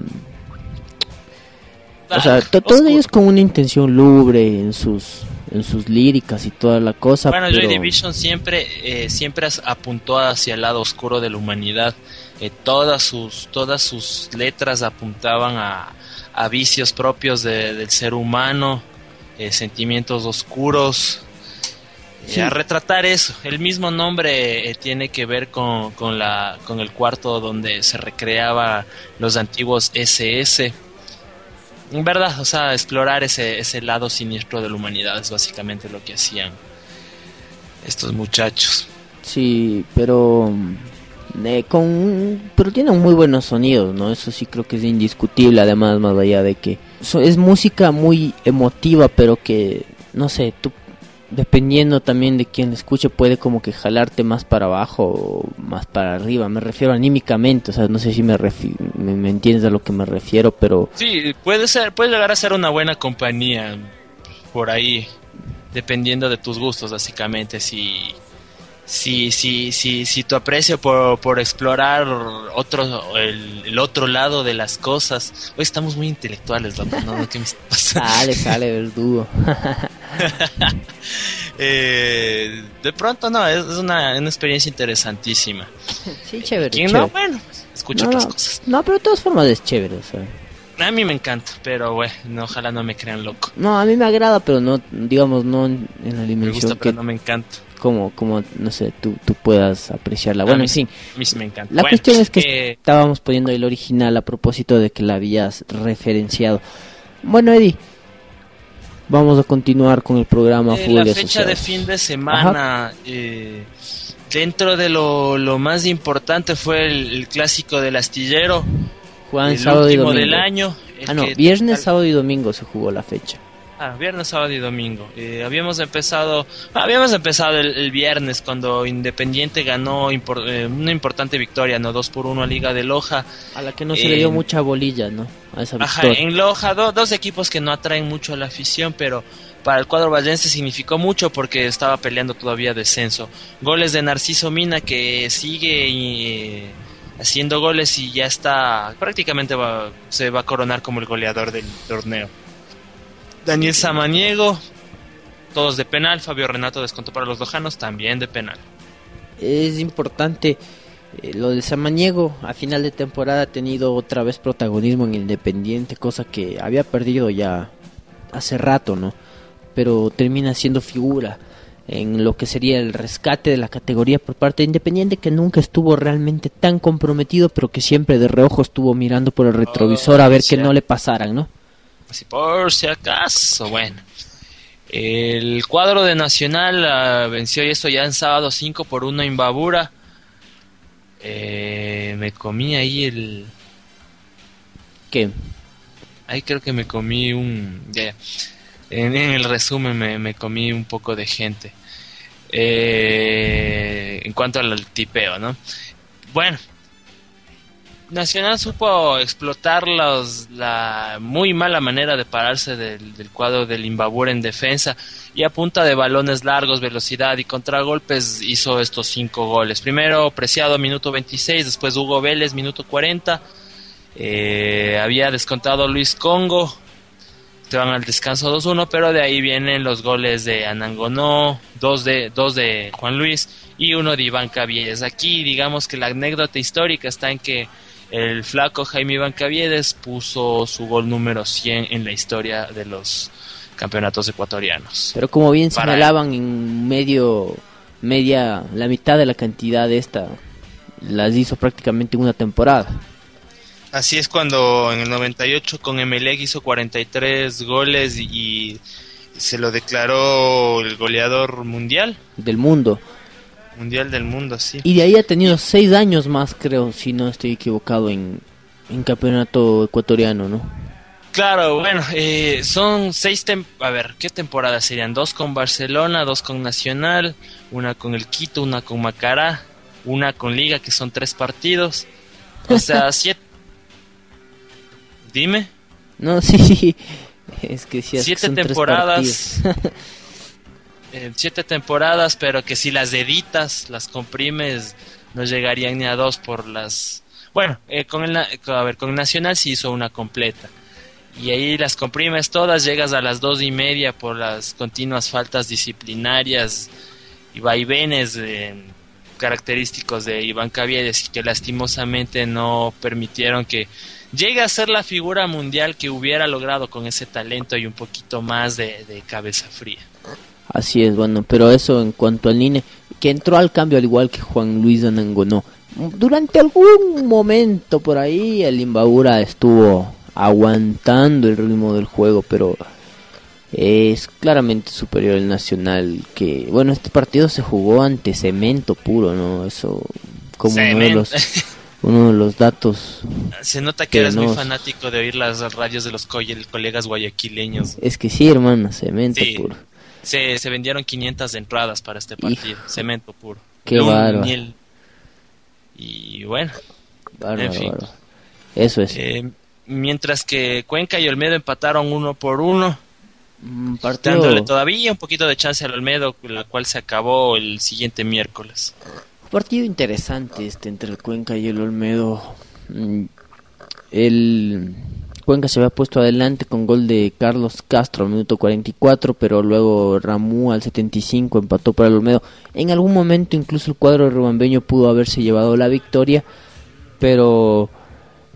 o sea, to- todos ellos con una intención lubre en sus en sus líricas y toda la cosa. Bueno, pero... Joy Division siempre, eh, siempre apuntó hacia el lado oscuro de la humanidad. Eh, todas sus, todas sus letras apuntaban a, a vicios propios de- del ser humano, eh, sentimientos oscuros. Sí. A retratar eso. El mismo nombre tiene que ver con, con, la, con el cuarto donde se recreaba los antiguos SS. En verdad, o sea, explorar ese, ese lado siniestro de la humanidad es básicamente lo que hacían estos muchachos. Sí, pero mm, eh, con pero tienen muy buenos sonidos, ¿no? Eso sí creo que es indiscutible, además más allá de que so- es música muy emotiva, pero que no sé, tú dependiendo también de quien escuche puede como que jalarte más para abajo o más para arriba. Me refiero anímicamente, o sea, no sé si me, refi- me, me entiendes a lo que me refiero, pero Sí, puede ser, puede llegar a ser una buena compañía por ahí, dependiendo de tus gustos, básicamente. Si, si, si, si, si tu aprecio por, por explorar otro, el, el otro lado de las cosas. Hoy estamos muy intelectuales, loco, ¿no? ¿Qué me está pasando? *laughs* sale, sale verdugo. *laughs* *laughs* Eh, de pronto, no, es, una, una experiencia interesantísima. sí, chévere. ¿Quién chévere. no? Bueno, pues, escucha No, otras no, cosas. no, pero de todas formas es chévere, o sea. A mí me encanta, pero bueno, no, ojalá no me crean loco. No, a mí me agrada, pero no, digamos, no en, la Me dimensión gusta, que pero no me encanta. como, como, no sé, tú, tú puedas apreciarla. Bueno, en fin, sí- me encanta. la Bueno, cuestión es que eh, estábamos poniendo el original a propósito de que la habías referenciado. Bueno, Eddie, vamos a continuar con el programa eh, Fútbol la y fecha de fin de semana, eh, dentro de lo, lo más importante fue el, el clásico del astillero, Juegan el sábado y último domingo. del año. Ah, no, viernes, sábado y domingo se jugó la fecha. Ah, viernes, sábado y domingo. Eh, habíamos empezado, habíamos empezado el, el viernes cuando Independiente ganó impor- eh, una importante victoria, no 2 por 1 a Liga de Loja. A la que no se le dio mucha bolilla, ¿no? A esa Ajá, victoria. en Loja, do- dos equipos que no atraen mucho a la afición, pero para el cuadro vallense significó mucho porque estaba peleando todavía descenso. Goles de Narciso Mina que sigue eh, haciendo goles y ya está, prácticamente va- se va a coronar como el goleador del torneo. Daniel Samaniego, todos de penal, Fabio Renato descontó para los lojanos, también de penal. es importante eh, lo de Samaniego a final de temporada ha tenido otra vez protagonismo en Independiente, cosa que había perdido ya hace rato, ¿no? Pero termina siendo figura en lo que sería el rescate de la categoría por parte de Independiente que nunca estuvo realmente tan comprometido, pero que siempre de reojo estuvo mirando por el retrovisor a ver que no le pasaran, ¿no? Así por si acaso, bueno. El cuadro de Nacional ah, venció y esto ya en sábado 5 por 1 en Babura. Eh, me comí ahí el... Que Ahí creo que me comí un... ya, ya. En, en el resumen me, me comí un poco de gente. Eh, en cuanto al tipeo, ¿no? Bueno, Nacional supo explotar los- la muy mala manera de pararse del, del cuadro del Imbabur en defensa y a punta de balones largos, velocidad y contragolpes hizo estos cinco goles. Primero Preciado, minuto 26, después Hugo Vélez, minuto 40. Eh, había descontado Luis Congo, te van al descanso 2-1, pero de ahí vienen los goles de Anangonó, dos de, dos de Juan Luis y uno de Iván Caviedes. Aquí digamos que la anécdota histórica está en que el flaco Jaime Iván Caviedes puso su gol número 100 en la historia de los campeonatos ecuatorianos. Pero como bien Para- señalaban en medio, media, la mitad de la cantidad de esta, las hizo prácticamente en una temporada. Así es cuando en el 98 con Emelec hizo 43 goles y, y se lo declaró el goleador mundial, del mundo. Mundial del mundo, sí. Y de ahí ha tenido seis años más, creo, si no estoy equivocado, en, en campeonato ecuatoriano, ¿no? Claro, bueno, eh, son seis, tem- a ver, ¿qué temporadas serían? Dos con Barcelona, dos con Nacional, una con el Quito, una con Macará, una con Liga, que son tres partidos. O sea, *laughs* siete... Dime. No, sí, *laughs* sí. Es que sí, es que siete son tres temporadas. partidos. *laughs* eh, siete temporadas, pero que si las editas, las comprimes, no llegarían ni a dos por las... Bueno, eh, con el, a ver, con Nacional sí hizo una completa. Y ahí las comprimes todas, llegas a las dos y media por las continuas faltas disciplinarias y vaivenes característicos de Iván Caviedes y que lastimosamente no permitieron que llegue a ser la figura mundial que hubiera logrado con ese talento y un poquito más de cabeza fría. Así es, bueno, pero eso en cuanto al Nine, que entró al cambio al igual que Juan Luis Anangonó. Durante algún momento por ahí el Imbabura estuvo aguantando el ritmo del juego, pero es claramente superior el Nacional que, bueno, este partido se jugó ante cemento puro, ¿no? Eso como uno de los uno de los datos Se nota que Que eres muy fanático de oír las radios de los co- colegas guayaquileños. es que sí, hermano, cemento Sí. puro. Se, se vendieron 500 entradas para este partido. Cemento puro. Qué bárbaro. Y bueno, Bárbaro, En fin. bárbaro. Eso es. eh, mientras que Cuenca y Olmedo empataron uno por uno, Un partido dándole todavía un poquito de chance al Olmedo, la cual se acabó el siguiente miércoles. Partido interesante este entre el Cuenca y el Olmedo. Mm, El Cuenca se había puesto adelante con gol de Carlos Castro al minuto 44, pero luego Ramú al 75 empató para el Olmedo. En algún momento incluso el cuadro Rubambeño pudo haberse llevado la victoria, pero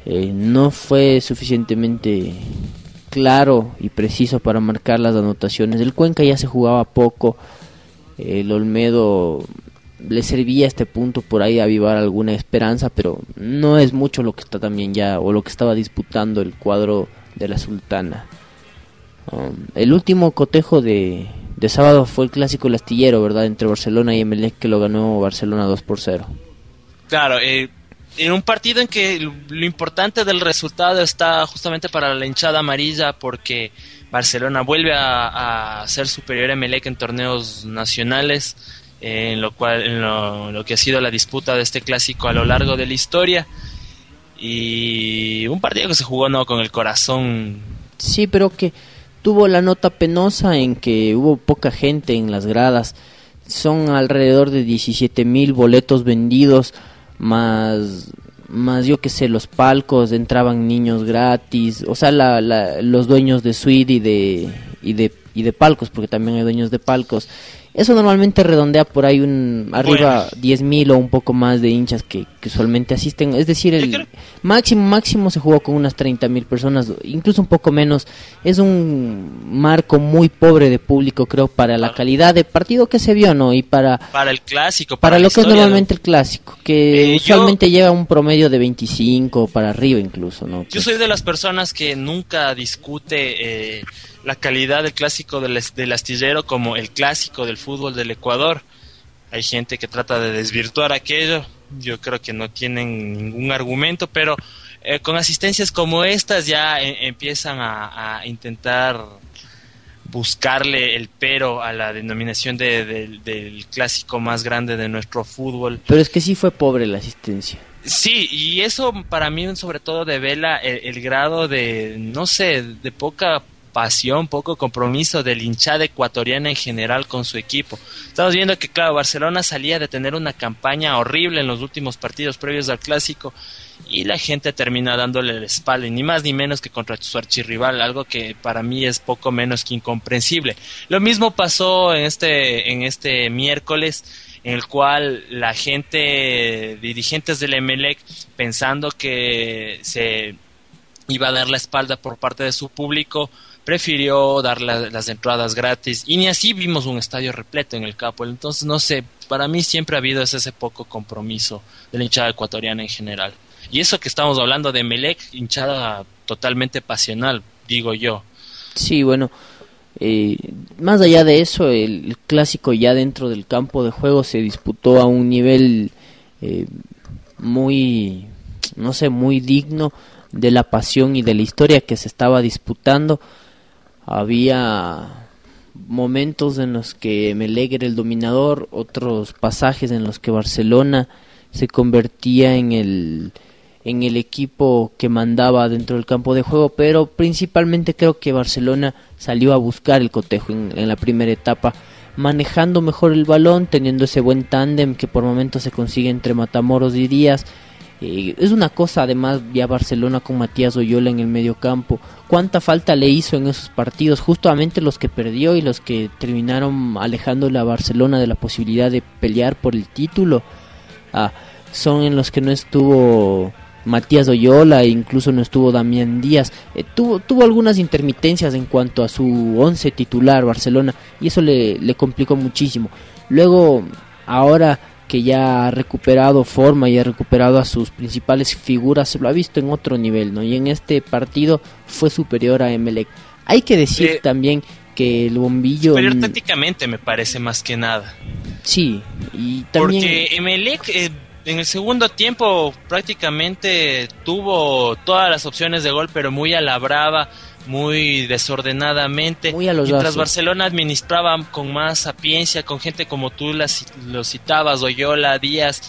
eh, no fue suficientemente claro y preciso para marcar las anotaciones. El Cuenca ya se jugaba poco, el Olmedo le servía este punto por ahí a avivar alguna esperanza, pero no es mucho lo que está también ya, o lo que estaba disputando el cuadro de la Sultana. Um, el último cotejo de, de sábado fue el clásico El astillero, ¿verdad? Entre Barcelona y Emelec, que lo ganó Barcelona 2 por 0. Claro, eh, en un partido en que lo importante del resultado está justamente para la hinchada amarilla porque Barcelona vuelve a, a ser superior a Emelec en torneos nacionales, en lo cual en lo, que ha sido la disputa de este clásico a lo largo de la historia y un partido que se jugó no con el corazón Sí, pero que tuvo la nota penosa en que hubo poca gente en las gradas. Son alrededor de 17 mil boletos vendidos, más, más yo que sé, los palcos, entraban niños gratis, o sea, la, la- los dueños de suite y de, y de, y de palcos, porque también hay dueños de palcos. Eso normalmente redondea por ahí un arriba 10 mil o un poco más de hinchas que, que usualmente asisten. Es decir, el creo- máximo máximo se jugó con unas 30 mil personas, incluso un poco menos. Es un marco muy pobre de público, creo, para la calidad de partido que se vio, ¿no? Y para para el clásico para la lo que es normalmente el clásico, que Eh, yo- usualmente lleva un promedio de 25 para arriba incluso, ¿no? Yo soy de las personas que nunca discute eh, la calidad del clásico del, del astillero como el clásico del fútbol del Ecuador. Hay gente que trata de desvirtuar aquello. Yo creo que no tienen ningún argumento, pero eh, con asistencias como estas ya eh, empiezan a, a intentar buscarle el pero a la denominación de- de- del clásico más grande de nuestro fútbol. Pero es que sí fue pobre la asistencia. Sí, y eso para mí sobre todo devela el, el grado de, no sé, de poca pasión, poco compromiso del hinchada ecuatoriana en general con su equipo. Estamos viendo que, claro, Barcelona salía de tener una campaña horrible en los últimos partidos previos al clásico y la gente termina dándole la espalda, y ni más ni menos que contra su archirrival, algo que para mí es poco menos que incomprensible. Lo mismo pasó en este, en este miércoles, en el cual la gente, dirigentes del Emelec, pensando que se iba a dar la espalda por parte de su público, prefirió dar la- las entradas gratis y ni así vimos un estadio repleto en el Capo. Entonces, no sé, para mí siempre ha habido ese, ese poco compromiso de la hinchada ecuatoriana en general. Y eso que estamos hablando de Melec, hinchada totalmente pasional, digo yo. Sí, bueno, eh, más allá de eso, el, el clásico ya dentro del campo de juego se disputó a un nivel eh, muy, no sé, muy digno de la pasión y de la historia que se estaba disputando. Había momentos en los que Melec era el dominador, otros pasajes en los que Barcelona se convertía en el en el equipo que mandaba dentro del campo de juego, pero principalmente creo que Barcelona salió a buscar el cotejo en, en la primera etapa, manejando mejor el balón, teniendo ese buen tándem que por momentos se consigue entre Matamoros y Díaz. Eh, es una cosa además ya Barcelona con Matías Oyola en el medio campo. ¿Cuánta falta le hizo en esos partidos? Justamente los que perdió y los que terminaron alejándole a Barcelona de la posibilidad de pelear por el título. Ah, son en los que no estuvo Matías Oyola e incluso no estuvo Damián Díaz. Eh, tuvo, tuvo algunas intermitencias en cuanto a su once titular Barcelona y eso le, le complicó muchísimo. Luego, ahora que ya ha recuperado forma y ha recuperado a sus principales figuras, se lo ha visto en otro nivel, ¿no? Y en este partido fue superior a Emelec. Hay que decir Eh, también que el bombillo... Superior tácticamente me parece más que nada. Sí, y también... Porque Emelec eh, en el segundo tiempo prácticamente tuvo todas las opciones de gol, pero muy a la brava, muy desordenadamente. Muy a los mientras. Barcelona administraba con más sapiencia, con gente como tú las, lo citabas, Oyola, Díaz,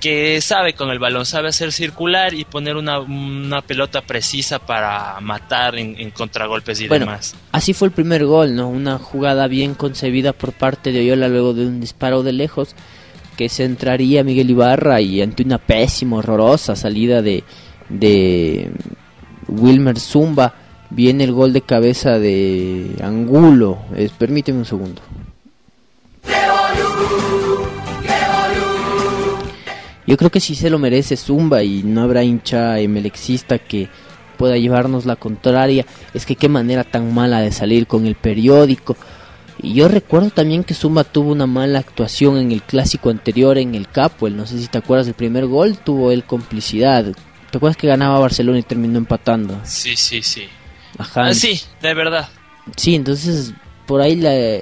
que sabe con el balón, sabe hacer circular y poner una, una pelota precisa para matar en, en contragolpes y Bueno, demás. Así fue el primer gol, ¿no? Una jugada bien concebida por parte de Oyola luego de un disparo de lejos que centraría Miguel Ibarra y ante una pésima, horrorosa salida de, de Wilmer Zumba viene el gol de cabeza de Angulo. Permíteme un segundo. Yo creo que sí se lo merece Zumba y no habrá hincha emelexista que pueda llevarnos la contraria. Es que qué manera tan mala de salir con el periódico. Y yo recuerdo también que Zumba tuvo una mala actuación en el clásico anterior en el Capo. No sé si te acuerdas del primer gol, tuvo él complicidad. ¿Te acuerdas que ganaba Barcelona y terminó empatando? Sí, sí, sí. Ajá. Ah, sí, de verdad. Sí, entonces por ahí la-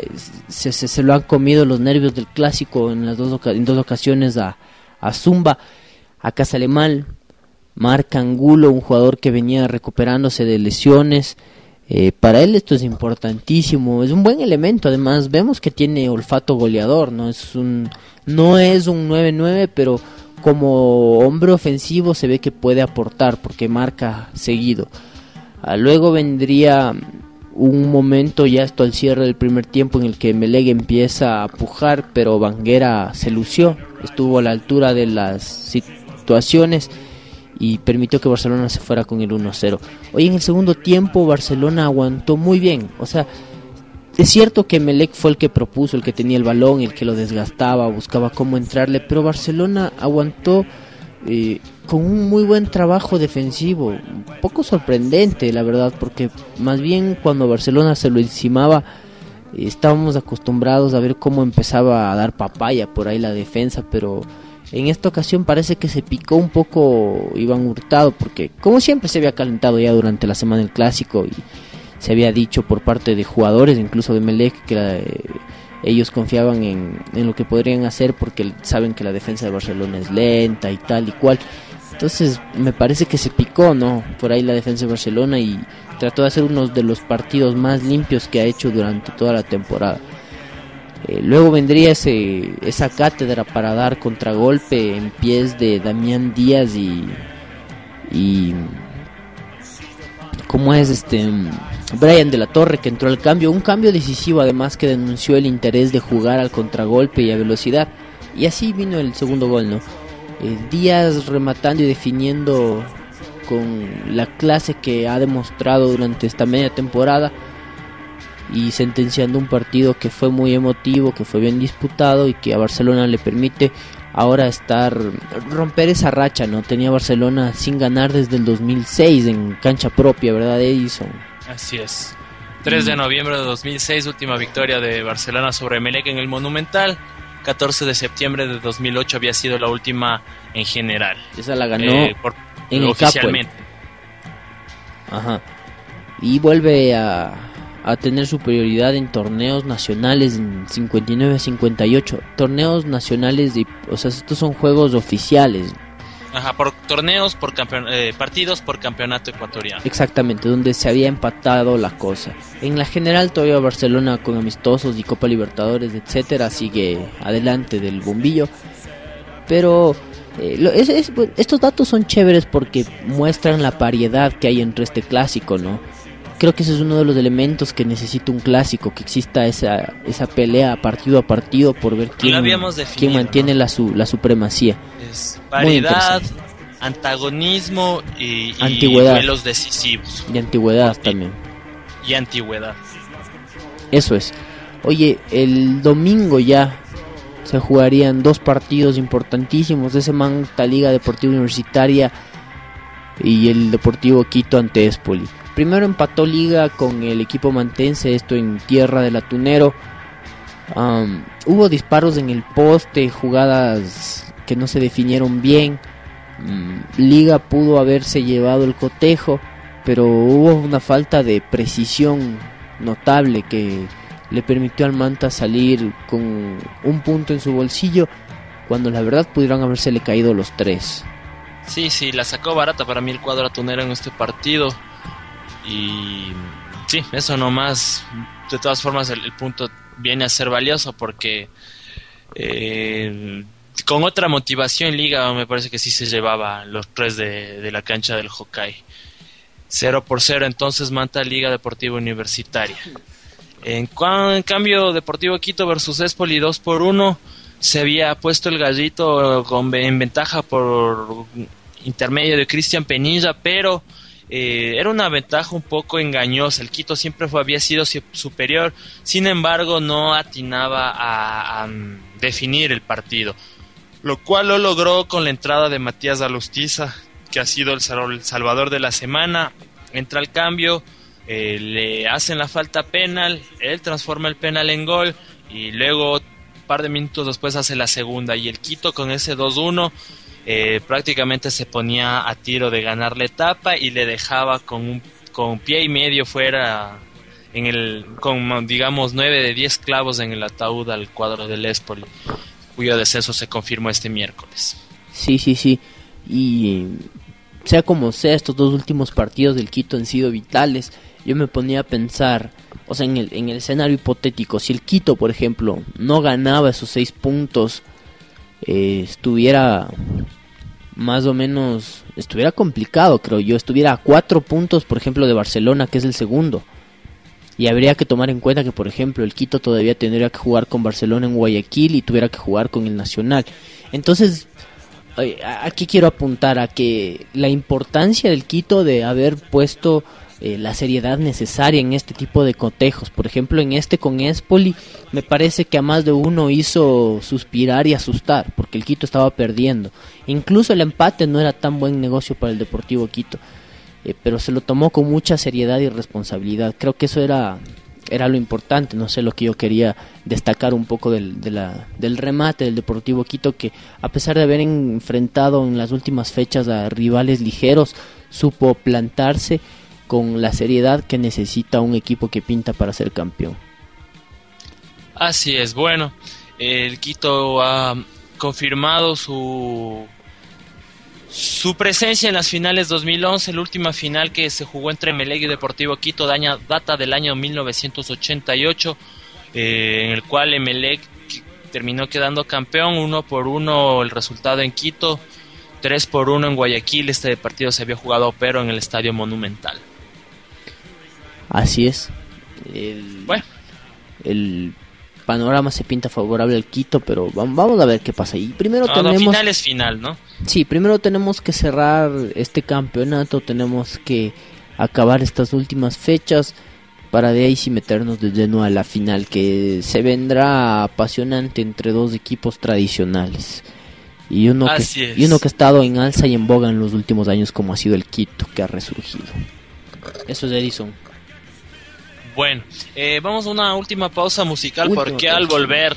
se, se, se lo han comido los nervios del clásico en las dos, en dos ocasiones a, a Zumba. Acá sale mal. Marca Angulo, un jugador que venía recuperándose de lesiones. Eh, para él esto es importantísimo, es un buen elemento. Además vemos que tiene olfato goleador, no es un no es un 9-9, pero como hombre ofensivo se ve que puede aportar porque marca seguido. Ah, luego vendría un momento ya esto al cierre del primer tiempo en el que Meleg empieza a pujar, pero Banguera se lució, estuvo a la altura de las situaciones y permitió que Barcelona se fuera con el 1-0. Hoy en el segundo tiempo Barcelona aguantó muy bien, o sea, es cierto que Melec fue el que propuso, el que tenía el balón, el que lo desgastaba, buscaba cómo entrarle, pero Barcelona aguantó eh, con un muy buen trabajo defensivo, un poco sorprendente la verdad, porque más bien cuando Barcelona se lo encimaba estábamos acostumbrados a ver cómo empezaba a dar papaya por ahí la defensa, pero en esta ocasión parece que se picó un poco Iván Hurtado, porque como siempre se había calentado ya durante la semana del clásico y se había dicho por parte de jugadores, incluso de Melec, que la- eh, ellos confiaban en, en lo que podrían hacer porque saben que la defensa de Barcelona es lenta y tal y cual. Entonces me parece que se picó, ¿no? Por ahí la defensa de Barcelona y trató de hacer uno de los partidos más limpios que ha hecho durante toda la temporada. Eh, luego vendría ese, esa cátedra para dar contragolpe en pies de Damián Díaz y, y ¿cómo es este? Brian de la Torre que entró al cambio, un cambio decisivo además que denunció el interés de jugar al contragolpe y a velocidad. Y así vino el segundo gol, ¿no? Eh, Díaz rematando y definiendo con la clase que ha demostrado durante esta media temporada y sentenciando un partido que fue muy emotivo, que fue bien disputado y que a Barcelona le permite ahora estar romper esa racha, ¿no? Tenía Barcelona sin ganar desde el 2006 en cancha propia, ¿verdad, Edison? Así es. 3 de noviembre de 2006, última victoria de Barcelona sobre Melec en el Monumental. 14 de septiembre de 2008 había sido la última en general. Esa la ganó Eh, por- en el oficialmente. Ajá. Y vuelve a, a tener superioridad en torneos nacionales en 59-58. Torneos nacionales, de, o sea, estos son juegos oficiales. Ajá, por torneos, por eh, partidos, por campeonato ecuatoriano. Exactamente, donde se había empatado la cosa. En la general todavía Barcelona con amistosos y Copa Libertadores, etcétera, sigue adelante del bombillo. Pero eh, lo- es- es- estos datos son chéveres porque muestran la variedad que hay entre este clásico, ¿no? Creo que ese es uno de los elementos que necesita un clásico, que exista esa, esa pelea partido a partido por ver quién, habíamos quién mantiene la, su, la supremacía. Es variedad, antagonismo y, y Antigüedad. duelos decisivos. Y antigüedad también. Y antigüedad. Eso es. Oye, el domingo ya se jugarían dos partidos importantísimos de ese Manta Liga Deportiva Universitaria y el Deportivo Quito ante Espoli. Primero empató liga con el equipo mantense, esto en tierra del atunero. Am, hubo disparos en el poste, jugadas que no se definieron bien. Mm, liga pudo haberse llevado el cotejo, pero hubo una falta de precisión notable que le permitió al Manta salir con un punto en su bolsillo cuando la verdad pudieron habérsele caído los tres. Sí, sí, la sacó barata para mí el cuadro atunero en este partido. Y sí, eso nomás. De todas formas, el, punto viene a ser valioso porque eh, con otra motivación Liga me parece que sí se llevaba los tres de, de la cancha del Hokkaido. 0 por 0 entonces Manta Liga Deportiva Universitaria. En cambio, Deportivo Quito versus Espoli 2 por 1 se había puesto el gallito con, en ventaja por intermedio de Cristian Penilla, pero eh, era una ventaja un poco engañosa. El Quito siempre fue, había sido si- superior, sin embargo, no atinaba a, mm, definir el partido, lo cual lo logró con la entrada de Matías Alustiza, que ha sido el salvador de la semana. Entra al cambio, eh, le hacen la falta penal, él transforma el penal en gol y luego un par de minutos después hace la segunda y el Quito con ese 2-1 eh, prácticamente se ponía a tiro de ganar la etapa y le dejaba con un con pie y medio fuera en el con digamos 9 de 10 clavos en el ataúd al cuadro del Espoli cuyo descenso se confirmó este miércoles. Sí, sí, sí. Y sea como sea, estos dos últimos partidos del Quito han sido vitales. Yo me ponía a pensar, o sea, en el, en el escenario hipotético, si el Quito, por ejemplo, no ganaba esos seis puntos, eh, estuviera más o menos, estuviera complicado, creo yo, estuviera a cuatro puntos, por ejemplo, de Barcelona, que es el segundo. Y habría que tomar en cuenta que, por ejemplo, el Quito todavía tendría que jugar con Barcelona en Guayaquil y tuviera que jugar con el Nacional. Entonces, aquí quiero apuntar a que la importancia del Quito de haber puesto eh, la seriedad necesaria en este tipo de cotejos. Por ejemplo, en este con Espoli, me parece que a más de uno hizo suspirar y asustar, porque el Quito estaba perdiendo. Incluso el empate no era tan buen negocio para el Deportivo Quito, eh, pero se lo tomó con mucha seriedad y responsabilidad. Creo que eso era era lo importante, no sé lo que yo quería destacar un poco del, de la- del remate del Deportivo Quito, que a pesar de haber enfrentado en las últimas fechas a rivales ligeros, supo plantarse con la seriedad que necesita un equipo que pinta para ser campeón. Así es, bueno, el Quito ha confirmado su Su presencia en las finales 2011, la última final que se jugó entre Emelec y Deportivo Quito, daña, data del año 1988, eh, en el cual Emelec terminó quedando campeón, uno por uno el resultado en Quito, tres por uno en Guayaquil, este partido se había jugado pero en el Estadio Monumental. Así es. El, Bueno, el panorama se pinta favorable al Quito, pero vam- vamos a ver qué pasa. Y primero no, no, tenemos... final es final, ¿no? Sí, primero tenemos que cerrar este campeonato, tenemos que acabar estas últimas fechas para de ahí sí meternos de lleno a la final que se vendrá apasionante entre dos equipos tradicionales. Y uno, Así que, es. y uno que ha estado en alza y en boga en los últimos años como ha sido el Quito, que ha resurgido. Eso es Edison. Bueno, eh, vamos a una última pausa musical Última porque al volver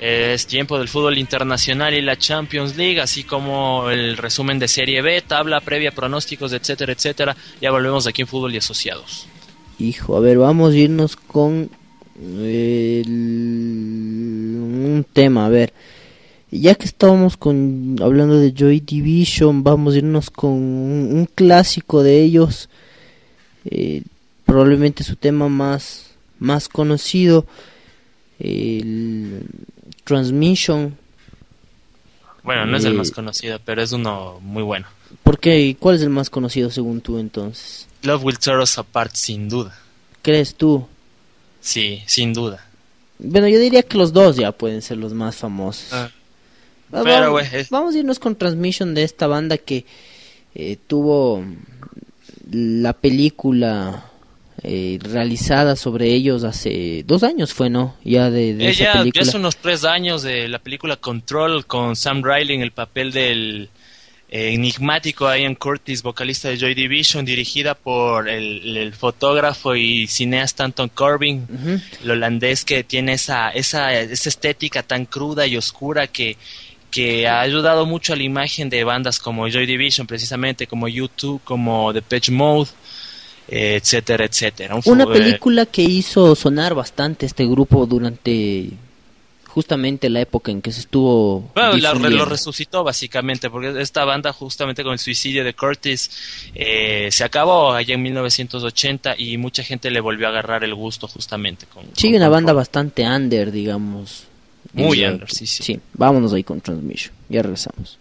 eh, es tiempo del fútbol internacional y la Champions League, así como el resumen de Serie B, tabla previa, pronósticos, etcétera, etcétera. Ya volvemos aquí en Fútbol y Asociados. Hijo, a ver, vamos a irnos con el- un tema, a ver. Ya que estábamos con hablando de Joy Division, vamos a irnos con un, un clásico de ellos. eh, probablemente su tema más, más conocido. El Transmission. Bueno, no es el Eh, más conocido, pero es uno muy bueno. ¿Por qué? ¿Cuál es el más conocido según tú entonces? Love Will Tear Us Apart, sin duda. ¿Crees tú? Sí, sin duda. Bueno, yo diría que los dos ya pueden ser los más famosos. Ah. Va- Pero, va- güey, es- Vamos a irnos con Transmission de esta banda que eh, tuvo la película eh, realizada sobre ellos hace dos años fue, ¿no? Ya de, de Eh, esa ya, ya película. hace unos tres años de la película Control con Sam Riley en el papel del eh, enigmático Ian Curtis, vocalista de Joy Division, dirigida por el, el fotógrafo y cineasta Anton Corbin, el holandés que tiene esa, esa, esa estética tan cruda y oscura que, que ha ayudado mucho a la imagen de bandas como Joy Division, precisamente, como U2, como The Pitch Mode, etcétera, etcétera. Un Una eh, película que hizo sonar bastante este grupo durante justamente la época en que se estuvo Bueno, la- lo resucitó básicamente, porque esta banda justamente con el suicidio de Curtis eh, se acabó allá en 1980 y mucha gente le volvió a agarrar el gusto justamente con... Con una banda bastante under, digamos. Muy under, sí, sí. Sí, vámonos ahí con Transmission. Ya regresamos.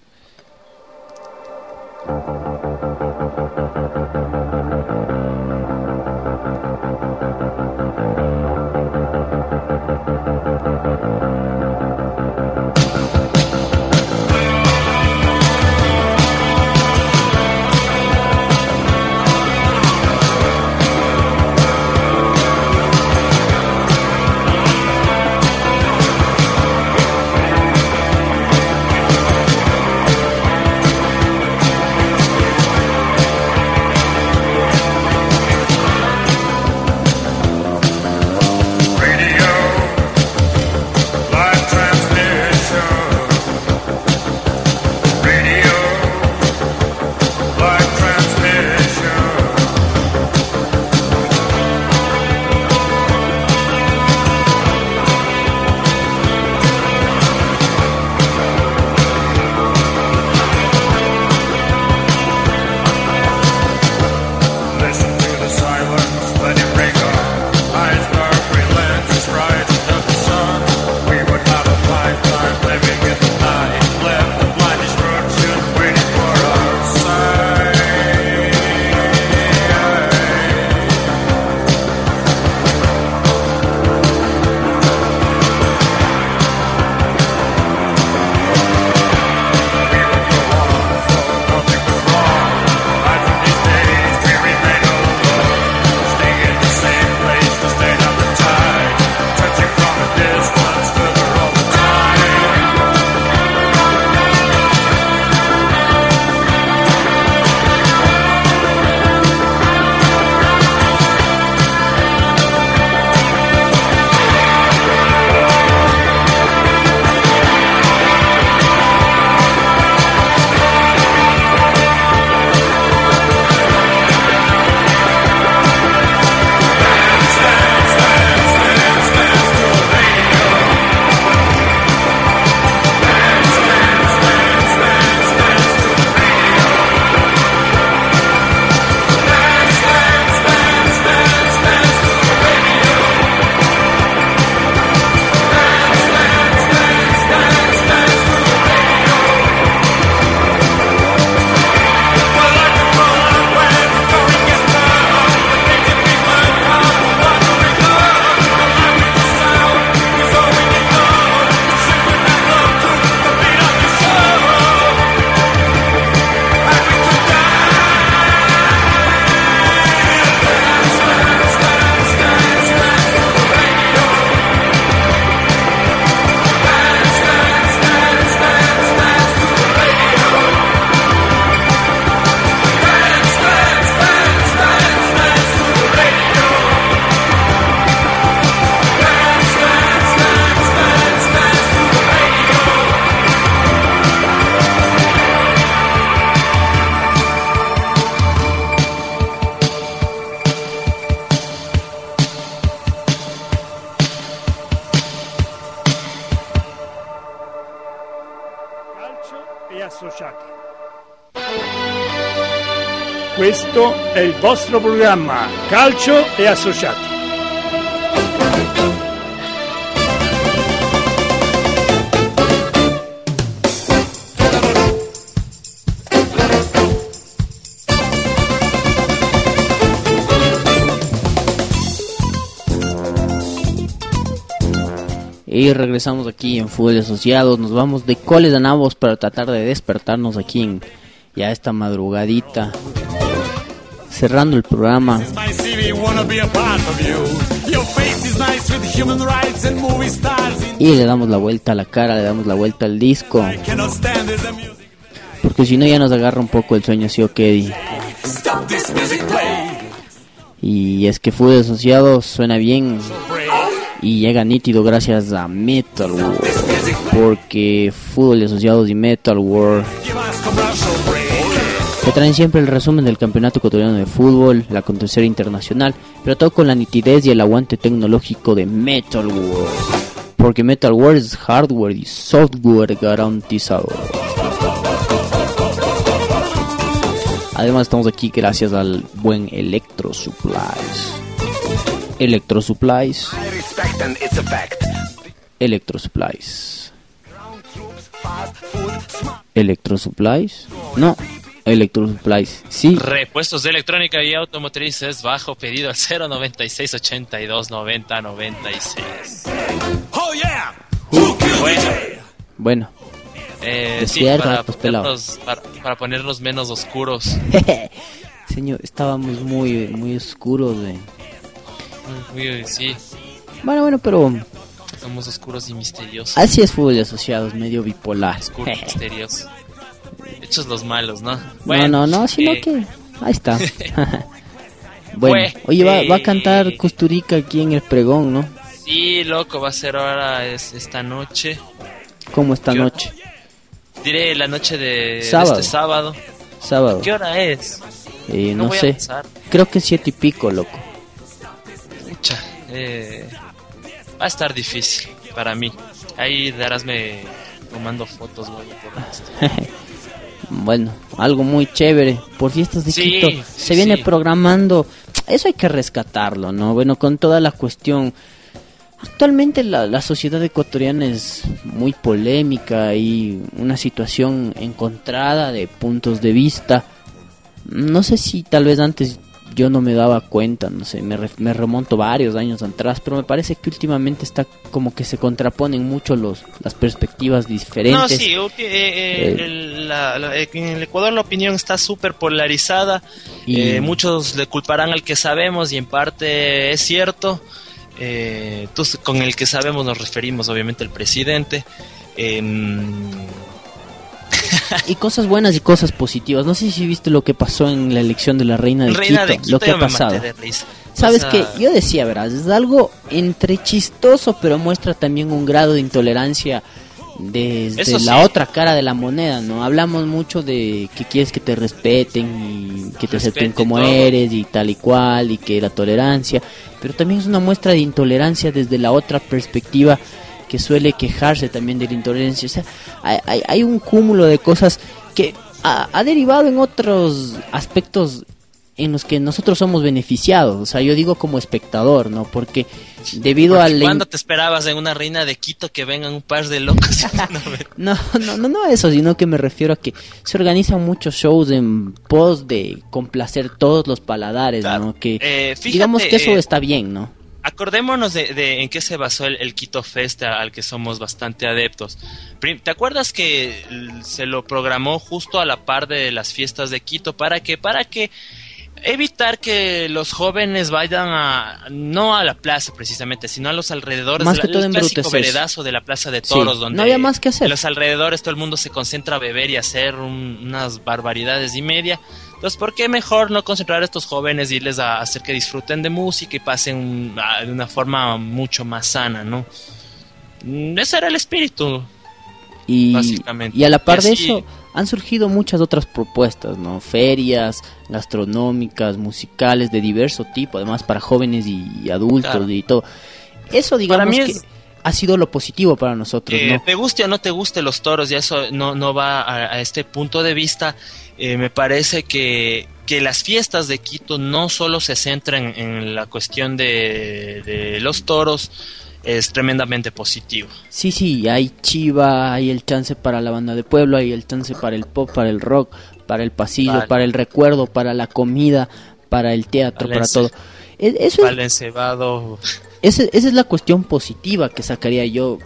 Questo è il vostro programma Calcio e Associati. Y regresamos aquí en Fútbol Asociados. Nos vamos de coles a nabos para tratar de despertarnos aquí en ya esta madrugadita. Cerrando el programa. Y le damos la vuelta a la cara, le damos la vuelta al disco. Porque si no ya nos agarra un poco el sueño, ¿sí o qué, Eddie? Stop this music play. Y es que Fútbol Asociados suena bien y llega nítido gracias a Metal World. Porque Fútbol Asociados y Metal World traen siempre el resumen del campeonato ecuatoriano de fútbol, la acontecer internacional, pero todo con la nitidez y el aguante tecnológico de Metal World. Porque Metal World es hardware y software garantizado. Además estamos aquí gracias al buen Electro Supplies. Electro Supplies. Electro Supplies. Electro Supplies. No. Electro Supplies. Sí. Repuestos de electrónica y automotrices bajo pedido al 096 82 90 96. Oh yeah. Who killed Bueno, Bueno. eh, sí, para pues, ponernos, para, para ponernos menos oscuros. *laughs* Señor, estábamos muy, muy oscuros. eh. Uy, sí, Bueno, bueno, pero somos oscuros y misteriosos. así es fútbol de asociados, medio bipolar. Oscuro y misterioso. Hechos los malos, ¿no? no, no, no, sino eh, que ahí está. *laughs* *laughs* bueno, oye, va, va a eh, cantar Custurica aquí en el pregón, ¿no? Sí, loco, va a ser ahora es, esta noche. Como esta Yo- noche, Diré la noche de, de Sábado. este sábado. sábado. ¿Qué hora es? Eh, No sé, creo que siete y pico, loco. Pucha, eh, va a estar difícil para mí. Ahí darásme tomando fotos, güey. *laughs* Bueno, algo muy chévere. Por fiestas de Sí, Quito sí, se viene sí. programando. Eso hay que rescatarlo, ¿no? Bueno, con toda la cuestión. Actualmente la, la sociedad ecuatoriana es muy polémica y una situación encontrada de puntos de vista. No sé si tal vez antes yo no me daba cuenta, no sé, me, re- me remonto varios años atrás, pero me parece que últimamente está como que se contraponen mucho los, las perspectivas diferentes. No, sí, ulti- eh, eh, Eh. el- la- la- eh, en el Ecuador la opinión está súper polarizada. Y- Eh, muchos le culparán al que sabemos y en parte es cierto. Eh, entonces, con el que sabemos nos referimos obviamente al presidente. Em, y cosas buenas y cosas positivas. No sé si viste lo que pasó en la elección de la reina de, Reina Quito, de Quito lo que ha pasado. Sabes O que yo decía, verás, es algo entre chistoso, pero muestra también un grado de intolerancia desde Eso la sí. otra cara de la moneda, ¿no? Hablamos mucho de que quieres que te respeten y que te acepten como todo. eres y tal y cual y que la tolerancia, pero también es una muestra de intolerancia desde la otra perspectiva que suele quejarse también de la intolerancia. O sea, hay, hay- hay un cúmulo de cosas que ha, ha derivado en otros aspectos en los que nosotros somos beneficiados. O sea, yo digo como espectador, ¿no? Porque debido porque a la... ¿Cuándo te esperabas en una reina de Quito que vengan un par de locos? *laughs* No, No, no, no, eso, sino que me refiero a que se organizan muchos shows en pos de complacer todos los paladares, Claro. ¿no? Que Eh, fíjate, digamos que eso eh, está bien, ¿no? Acordémonos de, de en qué se basó el, el Quito Fest al que somos bastante adeptos. ¿Te acuerdas que se lo programó justo a la par de las fiestas de Quito para que para que evitar que los jóvenes vayan a no a la plaza precisamente, sino a los alrededores Más de que la- todo el clásico veredazo de la Plaza de Sí, Toros donde no había más que hacer. en los alrededores todo el mundo se concentra a beber y a hacer un- unas barbaridades y media. Entonces, ¿por qué mejor no concentrar a estos jóvenes y irles a hacer que disfruten de música y pasen un- a- de una forma mucho más sana, ¿no? Ese era el espíritu. Y, básicamente. y a la par Y de eso han surgido muchas otras propuestas, ¿no? Ferias gastronómicas, musicales de diverso tipo, además para jóvenes y adultos Claro. y todo. Eso digamos Para mí que es- ha sido lo positivo para nosotros, Eh, ¿no? Te guste o no te guste los toros, y eso no, no va a, a este punto de vista. Eh, me parece que, que las fiestas de Quito no solo se centran en la cuestión de, de los toros, es tremendamente positivo. Sí, sí, hay chiva, hay el chance para la banda de pueblo, hay el chance para el pop, para el rock, para el pasillo, Vale. para el recuerdo, para la comida, para el teatro, para todo. E- Eso es, esa, esa es la cuestión positiva que sacaría yo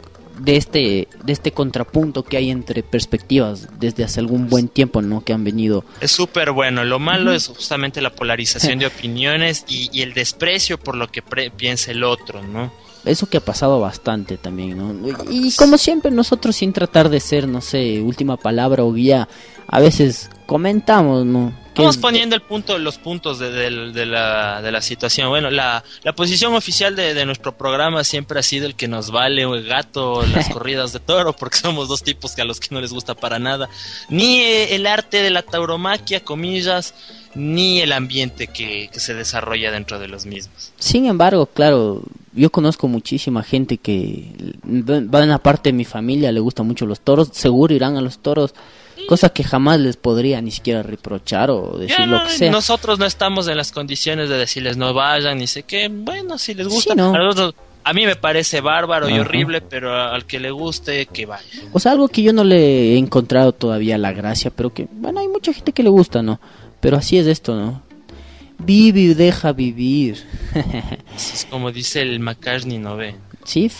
de este de este contrapunto que hay entre perspectivas desde hace algún buen tiempo, ¿no? Que han venido Es súper bueno. Lo malo es justamente la polarización de *laughs* opiniones y, y el desprecio por lo que pre- piensa el otro, ¿no? Eso que ha pasado bastante también, ¿no? Y como siempre nosotros sin tratar de ser, no sé, última palabra o guía, a veces comentamos, ¿no? Que Vamos es- poniendo el punto, los puntos de, del- de la, de la situación. Bueno, la, la posición oficial de, de nuestro programa siempre ha sido el que nos vale el gato las *laughs* corridas de toro, porque somos dos tipos que a los que no les gusta para nada. Ni eh, el arte de la tauromaquia, comillas, ni el ambiente que, que se desarrolla dentro de los mismos. Sin embargo, claro, yo conozco muchísima gente que va en la parte de mi familia, le gustan mucho los toros, seguro irán a los toros, cosa que jamás les podría ni siquiera reprochar o decir Ya lo que sea. nosotros no estamos en las condiciones de decirles no vayan, ni sé qué. Bueno, si les gusta. Sí, ¿no? a, nosotros- a mí me parece bárbaro y Ajá. horrible, pero al que le guste, que vaya. O sea, algo que yo no le he encontrado todavía la gracia, pero que, bueno, hay mucha gente que le gusta, ¿no? Pero así es esto, ¿no? Vive y deja vivir. Es como dice el McCartney, ¿no ve? Chief,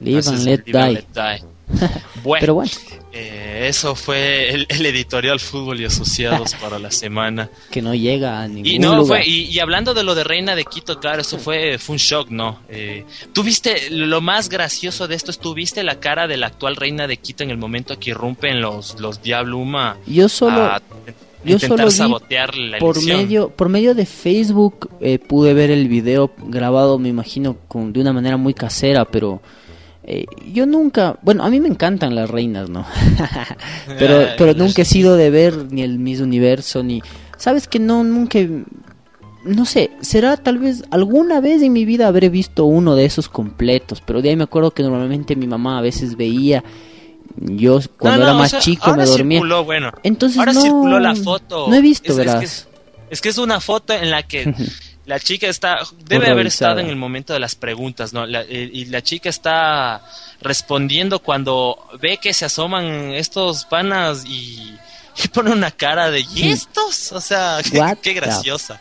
live and let live and die. let die. *laughs* Bueno, Pero bueno, eh, eso fue el, el editorial Fútbol y Asociados *laughs* para la semana. que no llega a ningún Y no, lugar. fue, y, y hablando de lo de Reina de Quito, claro, eso fue, fue un shock, ¿no? Eh, ¿Tú viste, lo más gracioso de esto es, tú viste la cara de la actual Reina de Quito en el momento que irrumpen los, los Diabluma Yo solo, a yo solo vi sabotear la por elección? medio, por medio de Facebook eh, pude ver el video grabado, me imagino, con, de una manera muy casera, pero eh, yo nunca, bueno, a mí me encantan las reinas, ¿no? *laughs* pero, Ay, pero nunca he sido de ver ni el Miss Universo, ni, sabes que no, nunca, no sé, será tal vez alguna vez en mi vida habré visto uno de esos completos, pero de ahí me acuerdo que normalmente mi mamá a veces veía, yo cuando No, no, era o más sea, chico ahora me dormía. circuló, bueno, Entonces ahora no, circuló la foto. No he visto, Es- es que verás. es- Es que es una foto en la que *laughs* la chica está debe haber estado en el momento de las preguntas, ¿no? La- eh, y la chica está respondiendo cuando ve que se asoman estos panas y, *laughs* y pone una cara de ¿y estos? O sea, *laughs* qué, graciosa.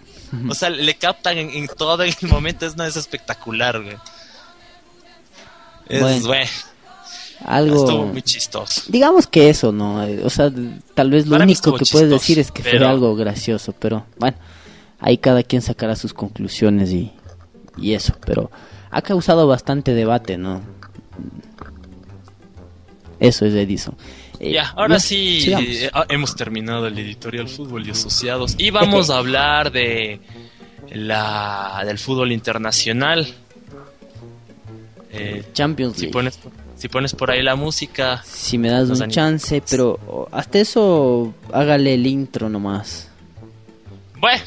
O sea, le captan en, en todo en el momento, es, no, es espectacular, güey. Es, Bueno, güey, Algo... estuvo muy chistoso. Digamos que eso, ¿no? O sea, tal vez lo Para único que puedes chistoso, decir es que fue pero- algo gracioso, pero bueno, ahí cada quien sacará sus conclusiones y, y eso, pero ha causado bastante debate, ¿no? Eso es Edison. Eh, Ya, ahora sí sigamos. eh, ah, hemos terminado el editorial Fútbol y Asociados y vamos a hablar de la del fútbol internacional. Eh, Champions si League. pones si pones por ahí la música, Si me das un anima. chance, pero hasta eso hágale el intro nomás. bueno,